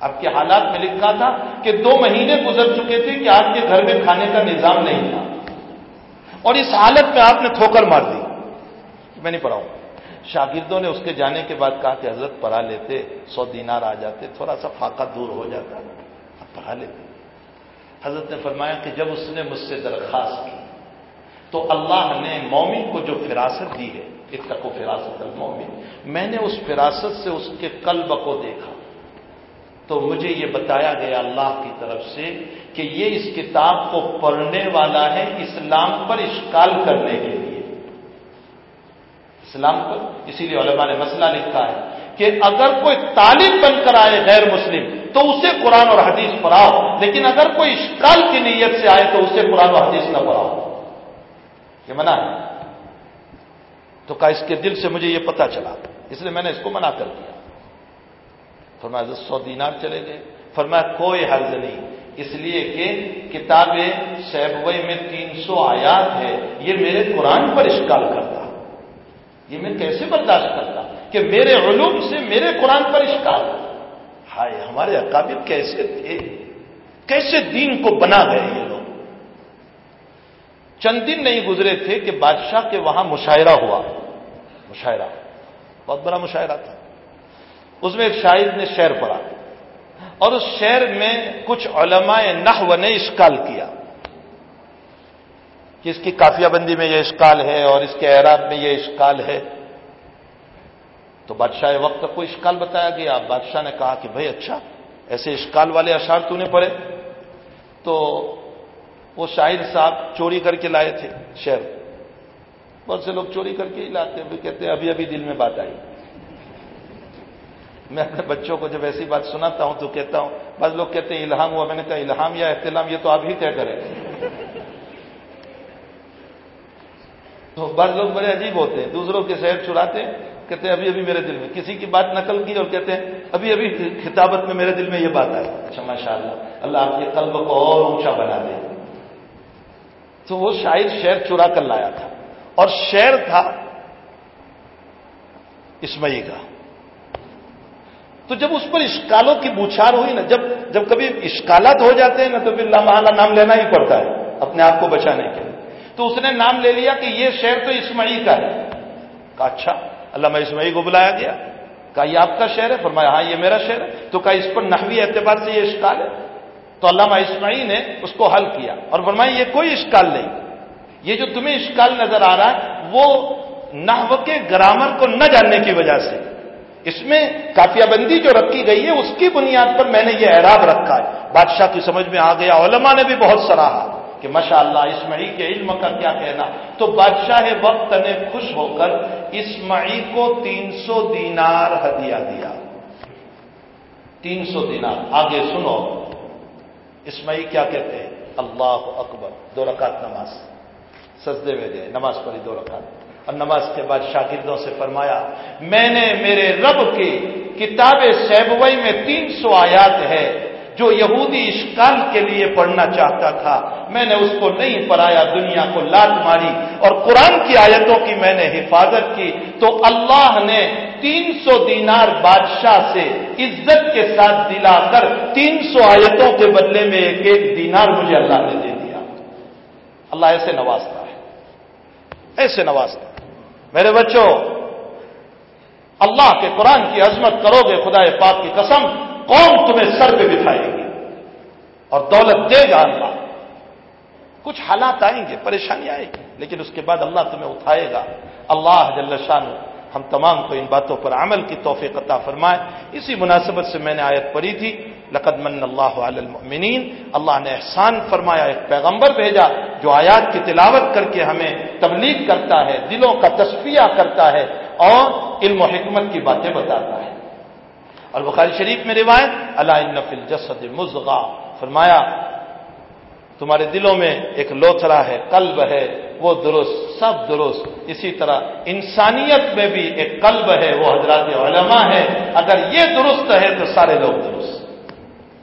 آپ کے حالات میں لکھا تھا کہ دو مہینے گزر چکے تھے کہ آپ کے گھر میں کھانے کا نظام نہیں تھا۔ اور اس حالت میں آپ نے ٹھوکر مار دی۔ میں نہیں پڑھاؤں۔ شاگردوں نے اس کے جانے کے بعد کہا کہ حضرت پڑھا لیتے، سو دینار آ جاتے، تھوڑا سا فاقہ دور ہو جاتا اب پڑھا لیتے۔ حضرت نے فرمایا کہ جب اس نے مجھ سے درخواست کی تو اللہ نے مومن کو جو فراست دی ہے اتقو فراست المومن میں نے اس فراست سے اس کے قلب کو دیکھا۔ تو مجھے یہ بتایا گیا اللہ کی طرف سے کہ یہ اس کتاب کو پڑھنے والا ہے اسلام پر اشکال کرنے کے لیے۔ اسلام پر، اسی لیے علماء نے مسئلہ لکھا ہے۔ کہ اگر کوئی طالب بن کر آئے غیر مسلم، تو اسے قرآن اور حدیث پڑھاؤ۔ لیکن اگر کوئی اشکال کی نیت سے آئے، تو اسے قرآن اور حدیث نہ پڑھاؤ۔ یہ منع ہے۔ تو کہا، اس کے دل سے مجھے یہ پتا چلا۔ اس لیے میں نے اس کو منع کر دیا۔ فرمایا سو دینار چلے گئے۔ فرمایا، کوئی حرض نہیں۔ اس لیے کہ کتاب سیبوئی میں تین سو آیات ہے یہ میرے قرآن پر اشکال کرتا۔ یہ میں کیسے برداشت کرتا کہ میرے علوم سے میرے قرآن پر اشکال ہائے، ہمارے اکابر کیسے تھے؟ کیسے دین کو بنا گئے یہ لوگ؟ چند دن نہیں گزرے تھے کہ بادشاہ کے وہاں مشاعرہ ہوا۔ مشاعرہ، بہت بڑا مشاعرہ تھا۔ اس میں ایک شاعر نے شعر پڑھا اور اس شعر میں کچھ علماء نحو نے اشکال کیا۔ کہ اس کی کافیہ بندی میں یہ اشکال ہے اور اس کے اعراب میں یہ اشکال ہے۔ تو بادشاہ وقت کا کوئی اشکال بتایا گیا؟ بادشاہ نے کہا کہ بھائی اچھا ایسے اشکال والے اشار تو نے پڑھے۔ تو وہ شاعر صاحب چوری کر کے لائے تھے شہر۔ بہت سے لوگ چوری کر کے ہی لاتے ہیں کہتے ہیں ابھی ابھی دل میں بات آئی۔ میں اپنے بچوں کو جب ایسی بات سناتا ہوں تو کہتا ہوں، بعض لوگ کہتے ہیں، الہام ہوا۔ میں نے کہا، الہام یا احتلام، یہ تو آپ ہی طے کریں۔ تو بعض لوگ بڑے عجیب ہوتے ہیں، دوسروں کے شہر چراتے ہیں، کہتے ہیں، ابھی ابھی میرے دل میں کسی کی بات نقل کی اور کہتے ہیں، ابھی ابھی خطابت میں میرے دل میں یہ بات آئی۔ اچھا ماشاء اللہ اللہ آپ کے قلب کو اور اونچا بنا دے۔ تو وہ شاید شہر چرا کر لایا تھا۔ اور شہر تھا اسمئی کا۔ تو جب اس پر اشکالوں کی بوچھار ہوئی نا، جب جب کبھی اشکالات ہو جاتے ہیں نا، تو پھر لمحہ نام لینا ہی پڑتا ہے، اپنے آپ کو بچانے کے لیے۔ تو اس نے نام لے لیا کہ یہ شہر تو اسمعی کا ہے۔ کہا اچھا اللہ اسمعی کو بلایا گیا۔ کہا، یہ آپ کا شہر ہے؟ فرمایا ہاں یہ میرا شہر ہے۔ تو کہا، اس پر نحوی اعتبار سے یہ اشکال ہے؟ تو علامہ اسمعی نے اس کو حل کیا۔ اور فرمایا، یہ کوئی اشکال نہیں۔ یہ جو تمہیں اشکال نظر آ رہا ہے، وہ نحو کے گرامر کو نہ جاننے کی وجہ سے۔ اس میں کافیہ بندی جو رکھی گئی ہے، اس کی بنیاد پر میں نے یہ اعراب رکھا ہے۔ بادشاہ کی سمجھ میں آ گیا، علماء نے بھی بہت سراہا۔ کہ ماشاء اللہ اسمعی کے علم کا کیا کہنا؟ تو بادشاہ وقت نے خوش ہو کر اسمعی کو تین سو دینار ہدیہ دیا۔ تین سو دینار۔ آگے سنو۔ اسمعی کیا کہتے ہیں؟ اللہ اکبر۔ دو رکعت نماز۔ سجدے میں گئے۔ نماز پڑھی دو رکعت۔ اور نماز کے بعد شاگردوں سے فرمایا، میں نے میرے رب کی کتاب سیبوئی میں تین سو آیات ہے۔ جو یہودی اشکال کے لیے پڑھنا چاہتا تھا۔ میں نے اس کو نہیں پڑھایا، دنیا کو لات ماری اور قرآن کی آیتوں کی میں نے حفاظت کی۔ تو اللہ نے تین سو دینار بادشاہ سے عزت کے ساتھ دلا کر تین سو آیتوں کے بدلے میں ایک ایک دینار مجھے اللہ نے دے دیا۔ اللہ ایسے نوازتا ہے۔ ایسے نوازتا میرے بچوں، اللہ کے قرآن کی عظمت کرو گے خدا پاک کی قسم۔ کون تمہیں سر پہ بٹھائے گی اور دولت دے گا اللہ۔ کچھ حالات آئیں گے، پریشانی آئے گی، لیکن اس کے بعد اللہ تمہیں اٹھائے گا۔ اللہ جل شان ہم تمام کو ان باتوں پر عمل کی توفیق عطا فرمائے۔ اسی مناسبت سے میں نے آیت پڑھی تھی، لقد من اللہ المؤمنین۔ اللہ نے احسان فرمایا، ایک پیغمبر بھیجا جو آیات کی تلاوت کر کے ہمیں تبلیغ کرتا ہے، دلوں کا تصفیہ کرتا ہے اور علم و حکمت کی باتیں بتاتا ہے۔ اور بخاری شریف میں روایت اللہ نفل جسد مزغا. فرمایا، تمہارے دلوں میں ایک لوتھرا ہے، قلب ہے، وہ درست، سب درست. اسی طرح انسانیت میں بھی ایک قلب ہے، وہ حضرات علماء ہے۔ اگر یہ درست ہے تو سارے لوگ درست۔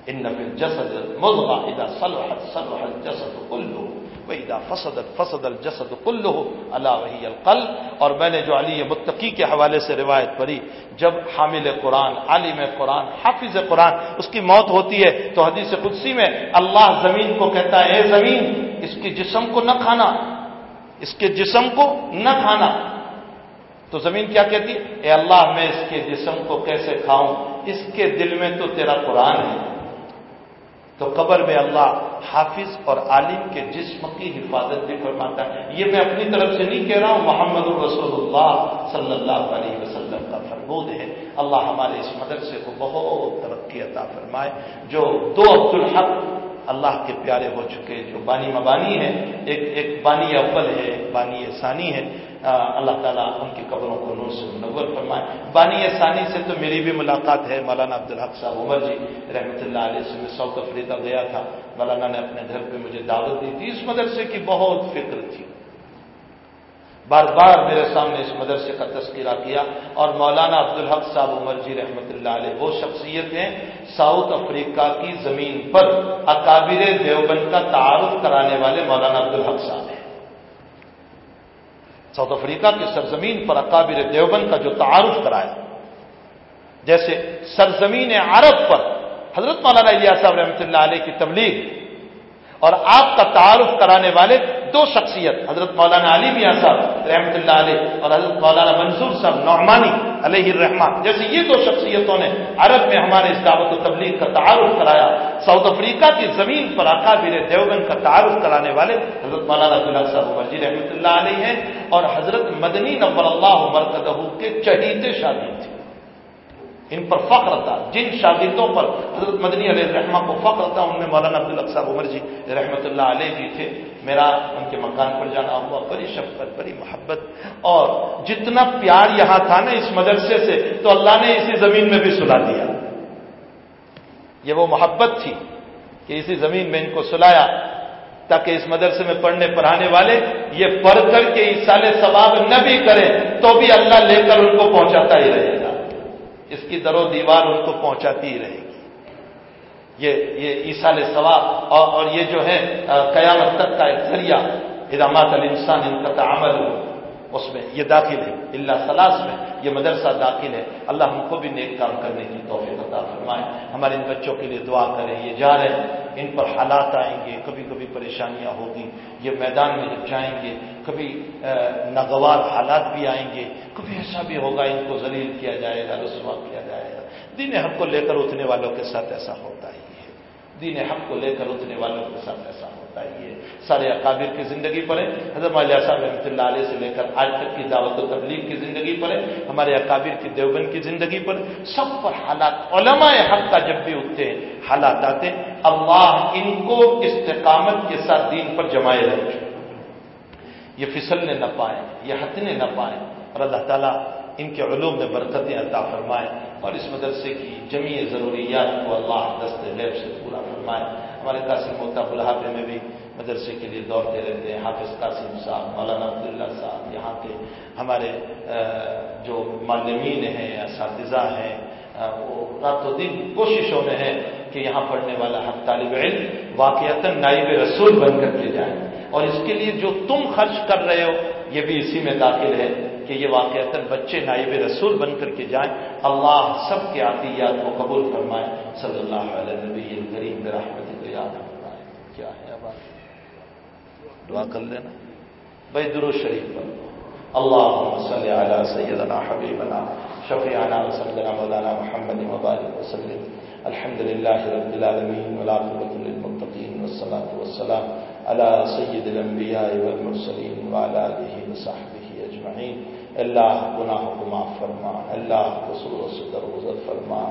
ان نفل جسد مزغا ادا سلوحت سلوحت جسد کلو وحیدہ فسد فسد الجسد کلو اللہ وحی القلب اور میں نے جو علی متقی کے حوالے سے روایت پڑھی، جب حامل قرآن، عالم قرآن، حافظ قرآن اس کی موت ہوتی ہے تو حدیث قدسی میں اللہ زمین کو کہتا ہے، اے زمین، اس کے جسم کو نہ کھانا، اس کے جسم کو نہ کھانا۔ تو زمین کیا کہتی ہے؟ اے اللہ، میں اس کے جسم کو کیسے کھاؤں؟ اس کے دل میں تو تیرا قرآن ہے۔ تو قبر میں اللہ حافظ اور عالم کے جسم کی حفاظت بھی فرماتا ہے۔ یہ میں اپنی طرف سے نہیں کہہ رہا ہوں، محمد الرسول اللہ صلی اللہ علیہ وسلم کا فرمود ہے۔ اللہ ہمارے اس مدرسے کو بہت ترقی عطا فرمائے۔ جو دو عبد الحق اللہ کے پیارے ہو چکے، جو بانی مبانی ہے، ایک ایک بانی اول ہے، ایک بانی ثانی ہے۔ اللہ تعالیٰ ان کی قبروں کو نور سے منور فرمائے۔ بانی ثانی سے تو میری بھی ملاقات ہے، مولانا عبدالحق صاحب عمر جی رحمۃ اللہ علیہ سے میں ساؤتھ افریقہ گیا تھا۔ مولانا نے اپنے گھر پہ مجھے دعوت دی تھی۔ اس مدرسے کی بہت فکر تھی۔ بار بار میرے سامنے اس مدرسے کا تذکرہ کیا۔ اور مولانا عبدالحق صاحب عمر جی رحمۃ اللہ علیہ، وہ شخصیت ہیں ساؤتھ افریقہ کی زمین پر اکابر دیوبند کا تعارف کرانے والے مولانا عبدالحق صاحب۔ ہیں ساؤتھ افریقہ کی سرزمین پر اکابر دیوبند کا جو تعارف کرایا، جیسے سرزمین عرب پر حضرت مولانا علیہ صاحب رحمۃ اللہ علیہ کی تبلیغ، اور آپ کا تعارف کرانے والے دو شخصیت، حضرت مولانا علی میاں صاحب رحمۃ اللہ علیہ اور حضرت مولانا منصور صاحب نعمانی علیہ الرحمان جیسے یہ دو شخصیتوں نے عرب میں ہمارے اس دعوت و تبلیغ کا تعارف کرایا، ساؤتھ افریقہ کی زمین پر اکابر دیوبند کا تعارف کرانے والے حضرت مولانا عبداللہ صاحب مرجی رحمۃ اللہ علیہ ہیں اور حضرت مدنی نبر اللہ مرکدہ کے چہیتے شادی تھے ان پر فخر تھا۔ جن شاگردوں پر حضرت مدنی علیہ الرحمہ کو فخر تھا، ان میں مولانا عبد صاحب عمر جی رحمۃ اللہ علیہ بھی تھے۔ میرا ان کے مکان پر جانا ہوا، بڑی شفقت، بڑی محبت۔ اور جتنا پیار یہاں تھا نا اس مدرسے سے، تو اللہ نے اسی زمین میں بھی سلا دیا۔ یہ وہ محبت تھی کہ اسی زمین میں ان کو سلایا، تاکہ اس مدرسے میں پڑھنے پڑھانے والے یہ پڑھ کر کے اس سال ثواب نہ بھی کریں، تو بھی اللہ لے کر ان کو پہنچاتا ہی رہے گا۔ اس کی در و دیوار ان کو پہنچاتی ہی رہے گی۔ یہ یہ عیسال ثواب اور اور یہ جو ہے قیامت تک کا ایک ذریعہ ادامات الانسان ان کا تعمل اس میں یہ داخل ہے۔ اللہ سلاس میں یہ مدرسہ داخل ہے۔ اللہ ہم کو بھی نیک کام کرنے کی توفیق عطا فرمائے۔ ہمارے ان بچوں کے لیے دعا کریں، یہ جا رہے ہیں۔ ان پر حالات آئیں گے، کبھی کبھی پریشانیاں ہوگی۔ یہ میدان میں جب جائیں گے کبھی ناگوار حالات بھی آئیں گے۔ کبھی ایسا بھی ہوگا، ان کو ذلیل کیا جائے گا، رسوا کیا جائے گا۔ دین حق کو لے کر اٹھنے والوں کے ساتھ ایسا ہوتا ہی ہے۔ دین حق کو لے کر اٹھنے والوں کے ساتھ ایسا ہوتا ہی ہے۔ سارے اقابر کی زندگی پڑھے حضرت علیہ صاحب رحمۃ اللہ علیہ سے لے کر آج تک کی دعوت و تبلیغ کی زندگی پڑھے ہمارے اقابر کی دیوبند کی زندگی پر سب پر حالات، علماء حق کا جب بھی اٹھتے ہیں، حالات آتے اللہ ان کو استقامت کے ساتھ دین پر جمائے رکھے۔ یہ پھسلنے نہ پائیں یہ ہتنے نہ پائیں اور اللہ تعالیٰ ان کے علوم میں برکتیں عطا فرمائے اور اس مدرسے کی جمی ضروریات کو اللہ دست غیب سے پورا فرمائے۔ ہمارے قاسم موتا بلحاظے میں بھی مدرسے کے لیے دوڑتے رہتے ہیں۔ حافظ قاسم صاحب، مولانا عبداللہ صاحب، یہاں کے ہمارے جو معلمین ہیں، اساتذہ ہیں وہ رات و دن کوششوں میں ہے کہ یہاں پڑھنے والا ہر طالب علم واقعات نائب رسول بن کر کے جائیں اور اس کے لیے جو تم خرچ کر رہے ہو، یہ بھی اسی میں داخل ہے کہ یہ واقعات بچے نائب رسول بن کر کے جائیں۔ اللہ سب کے عطیات کو قبول فرمائے۔ صلی اللہ علیہ نبی کریم برحمت یاد فرمائے کیا ہے اب دعا کر لینا۔ بھائی درو شریف پر۔ اللہ صلی علی سیدنا حبیبنا۔ شفیعنا وسلم مولانا محمد مبارک وسلم. الحمد للہ رب العالمین والعاقبۃ للمتقین والصلاة والسلام على سید الانبیاء والمرسلین وعلى آلہ وصحبہ اجمعین. اللہ گناہ کو معاف فرما اللہ قصور سے درگزر فرما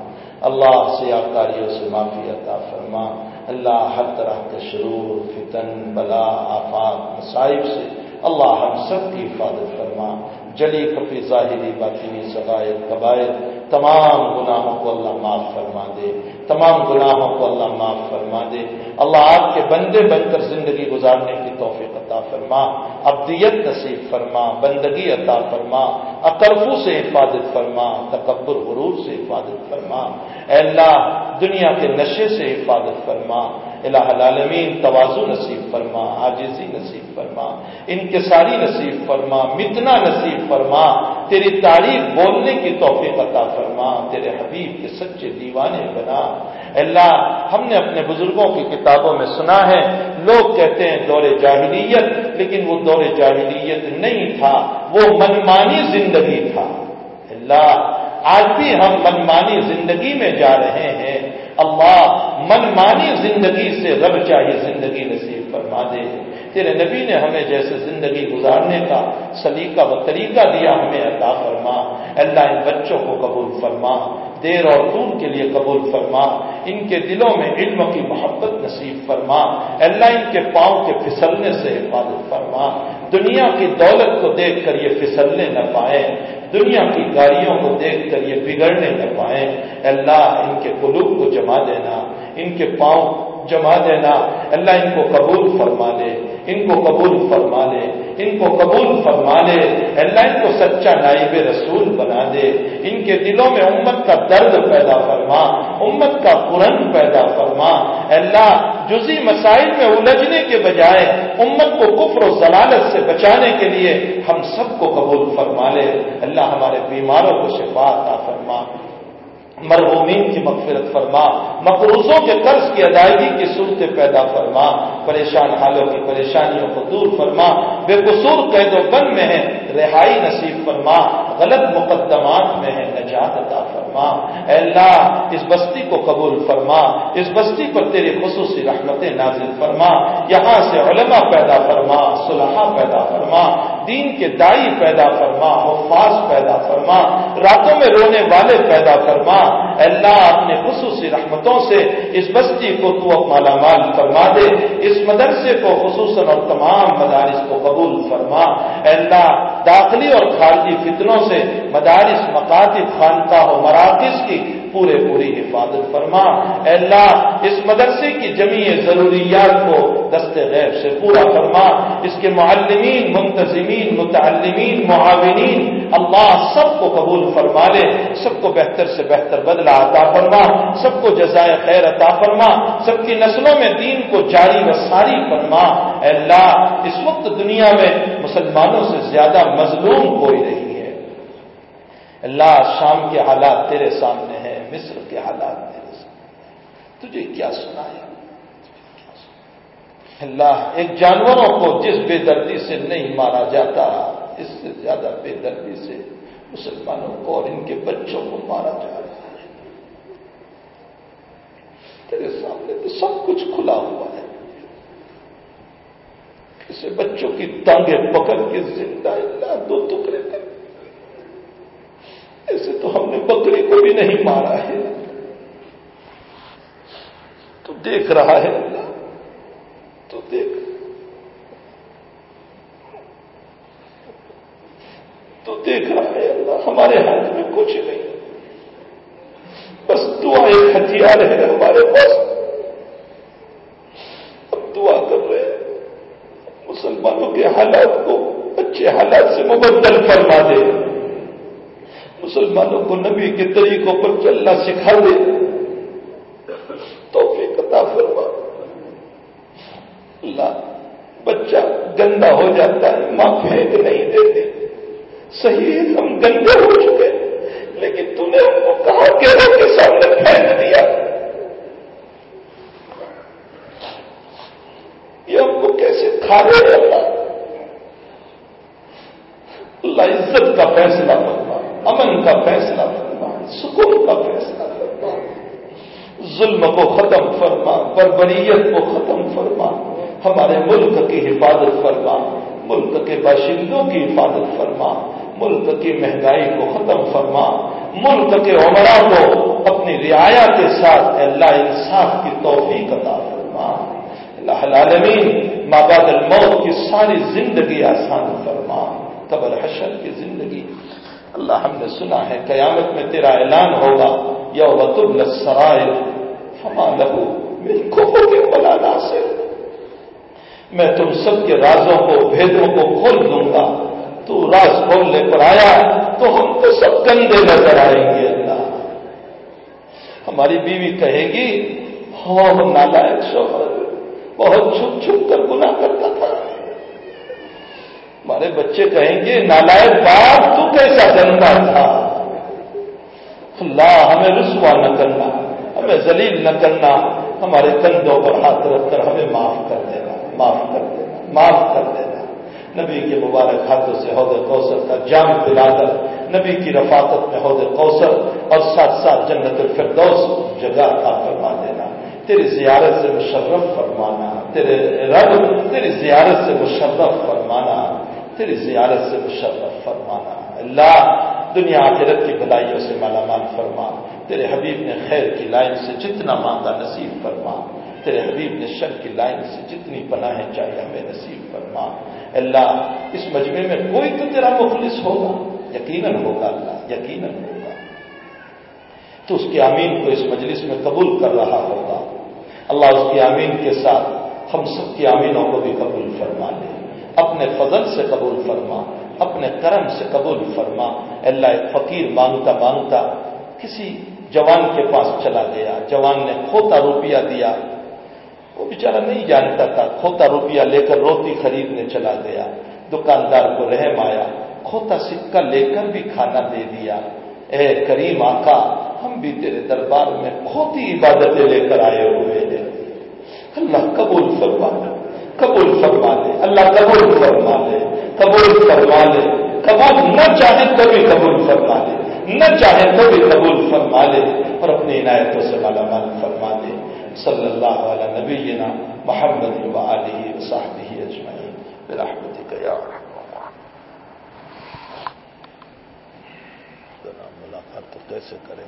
اللہ سیاہ کاریوں سے معافی عطا فرما اللہ ہر طرح کے شرور، فتن، بلا، آفات، مصائب سے اللہ ہم سب کی حفاظت فرما جلی کپی ظاہری باطنی سگائے قبائل، تمام گناہوں کو اللہ معاف فرما دے، تمام گناہوں کو اللہ معاف فرما دے۔ اللہ آپ کے بندے بن کر زندگی گزارنے کی توفیق عطا فرما، ابدیت نصیب فرما، بندگی عطا فرما اقرفو سے حفاظت فرما، تکبر غرور سے حفاظت فرما۔ اے اللہ، دنیا کے نشے سے حفاظت فرما۔ الہ العالمین توازو نصیب فرما، عاجزی نصیب فرما انکساری نصیب فرما، متنا نصیب فرما، تیری تعریف بولنے کی توفیق عطا فرما، تیرے حبیب کے سچے دیوانے بنا۔ اللہ، ہم نے اپنے بزرگوں کی کتابوں میں سنا ہے، لوگ کہتے ہیں دور جاہلیت، لیکن وہ دور جاہلیت نہیں تھا، وہ منمانی زندگی تھا۔ اللہ، آج بھی ہم منمانی زندگی میں جا رہے ہیں۔ اللہ من مانی زندگی سے رب چاہیے زندگی نصیب فرما دے۔ تیرے نبی نے ہمیں جیسے زندگی گزارنے کا سلیقہ و طریقہ دیا، ہمیں عطا فرما۔ اللہ ان بچوں کو قبول فرما۔ دیر اور دور کے لیے قبول فرما۔ ان کے دلوں میں علم کی محبت نصیب فرما۔ اللہ ان کے پاؤں کے پھسلنے سے حفاظت فرما۔ دنیا کی دولت کو دیکھ کر یہ پھسلنے نہ پائیں۔ دنیا کی گاڑیوں کو دیکھ کر یہ بگڑنے نہ پائیں۔ اللہ ان کے قلوب کو جما دینا، ان کے پاؤں جما دینا۔ اللہ ان کو قبول فرما لے، ان کو قبول فرما لے، ان کو قبول فرما لے۔ اللہ ان کو سچا نائب رسول بنا دے۔ ان کے دلوں میں امت کا درد پیدا فرما، امت کا قرن پیدا فرما۔ اللہ جزی مسائل میں الجھنے کے بجائے امت کو کفر و ضلالت سے بچانے کے لیے ہم سب کو قبول فرما لے۔ اللہ ہمارے بیماروں کو شفا عطا فرما۔ مرحومین کی مغفرت فرما، مقروضوں کے قرض کی ادائیگی کی صورتیں پیدا فرما، پریشان حالوں کی پریشانیوں کو دور فرما، بے قصور قید و بند میں ہے رہائی نصیب فرما، غلط مقدمات میں ہے نجات عطا فرما۔ اے اللہ، اس بستی کو قبول فرما، اس بستی پر تیری خصوصی رحمتیں نازل فرما۔ یہاں سے علماء پیدا فرما صلحہ پیدا فرما۔ دین کے دائی پیدا فرما، حفاظ پیدا فرما، راتوں میں رونے والے پیدا فرما۔ اللہ اپنے خصوصی رحمتوں سے اس بستی کو تو مالا مال فرما دے، اس مدرسے کو خصوصاً اور تمام مدارس کو قبول فرما۔ اللہ داخلی اور خارجی فتنوں سے مدارس مقاطب خانقاہ و مراکز کی پورے پوری حفاظت فرما۔ اے اللہ، اس مدرسے کی جمی ضروریات کو دست غیب سے پورا فرما۔ اس کے معلمین، منتظمین، متعلمین، معاونین، اللہ سب کو قبول فرما لے۔ سب کو بہتر سے بہتر بدلا عطا فرما۔ سب کو جزائے خیر عطا فرما۔ سب کی نسلوں میں دین کو جاری و ساری فرما۔ اے اللہ، اس وقت دنیا میں مسلمانوں سے زیادہ مظلوم کوئی نہیں ہے۔ اللہ، شام کے حالات تیرے سامنے ہیں۔ مصر کے حالات تیرے سامنے تجھے کیا سنا ہے؟ اللہ ایک جانوروں کو جس بے دردی سے نہیں مارا جاتا، اس سے زیادہ بے دردی سے مسلمانوں کو اور ان کے بچوں کو مارا جا رہا ہے۔ تیرے سامنے تو سب کچھ کھلا ہوا ہے۔ اسے بچوں کی ٹانگیں پکڑ کے زندہ اللہ، دو ٹکڑے کر ایسے تو ہم نے بکری کو بھی نہیں مارا ہے۔ تو دیکھ رہا ہے اللہ۔ تو دیکھ۔ تو دیکھ رہا ہے اللہ۔ ہمارے ہاتھ میں کچھ نہیں۔ بس دعا ایک ہتھیار ہے ہمارے پاس۔ اب دعا کر رہے مسلمانوں کے حالات کو اچھے حالات سے مبدل فرما دے۔ مسلمانوں کو نبی کے طریقوں پر چلنا سکھا دے۔ تو فرما۔ اللہ بچہ گندا ہو جاتا ہے ماں پھینک نہیں دیتے۔ صحیح ہم گندے ہو چکے لیکن تم نے ہم کو کہا کہ کے سامنے پھینک دیا۔ یہ ہم کو کیسے کھا رہے اللہ؟ اللہ عزت کا فیصلہ کرنا امن کا فیصلہ فرما سکون کا فیصلہ فرما ظلم کو ختم فرما، بربریت کو ختم فرما۔ ہمارے ملک کی حفاظت فرما، ملک کے باشندوں کی حفاظت فرما۔ ملک کی مہنگائی کو ختم فرما۔ ملک کے عمرہ کو اپنی رعایا کے ساتھ اللہ انصاف کی توفیق عطا فرما۔ اللہ العالمین، ماباد الموت کی ساری زندگی آسان فرما۔ قبر حشر کی زندگی۔ اللہ ہم نے سنا ہے، قیامت میں تیرا اعلان ہوگا۔ یا وطب سرائے فما لہو میری کھوپوں کے بلا ناصر۔ میں تم سب کے رازوں کو، بھیدوں کو کھول دوں گا۔ تو راز کھولنے پر آیا، تو ہم تو سب گندے نظر آئیں گے۔ اللہ۔ ہماری بیوی کہے گی ہاں، ہو نالائک شوہر، بہت چھپ چھپ کر گنا کرتا تھا۔ ہمارے بچے کہیں گے نالائک باپ، تو کیسا گندا تھا؟ اللہ ہمیں رسوا نہ کرنا، ہمیں ذلیل نہ کرنا، ہمارے کندھوں پر ہاتھ رکھ کر ہمیں معاف کر دینا، معاف کر دینا، معاف کر دینا۔ نبی کے مبارک ہاتھوں سے عہدے کوثر کا جام پلا کر، نبی کی رفاقت میں عہدے کوثر اور ساتھ ساتھ جنت الفردوس جگہ کا فرما دینا۔ تیری زیارت سے مشرف فرمانا، تیرے رب تیری زیارت سے مشرف فرمانا۔ تیری زیارت سے مشرف فرمانا اللہ دنیا آخرت کی بھلائیوں سے مالا مال فرما۔ تیرے حبیب نے خیر کی لائن سے جتنا مانگا نصیب فرما۔ تیرے حبیب نے شر کی لائن سے جتنی پناہیں چاہیے ہمیں نصیب فرما۔ اللہ، اس مجمع میں کوئی تو تیرا مخلص ہوگا؟ یقیناً ہوگا اللہ، یقیناً ہوگا۔ تو اس کے امین کو اس مجلس میں قبول کر رہا ہوگا۔ اللہ اس کی امین کے ساتھ ہم سب کی امینوں کو بھی قبول فرما لے۔ اپنے فضل سے قبول فرما، اپنے کرم سے قبول فرما۔ اللہ فقیر مانگتا مانگتا کسی جوان کے پاس چلا گیا۔ جوان نے کھوتا روپیہ دیا۔ وہ بیچارہ نہیں جانتا تھا، کھوتا روپیہ لے کر روٹی خریدنے چلا گیا۔ دکاندار کو رحم آیا، کھوتا سکہ لے کر بھی کھانا دے دیا۔ اے کریم آقا، ہم بھی تیرے دربار میں کھوتی عبادتیں لے کر آئے ہوئے ہیں۔ اللہ قبول فرما۔ لے قبول فرما لے اللہ قبول فرما لے قبول فرما لے قبول نہ چاہے تو بھی قبول فرما لے نہ چاہے تو بھی قبول فرما لے اور اپنی عنایتوں سے مالا مال فرما لے صلی اللہ علیہ نبینا محمد وآلہ وصحبہ اجمعین برحمتک یا ملاقات تو کیسے کریں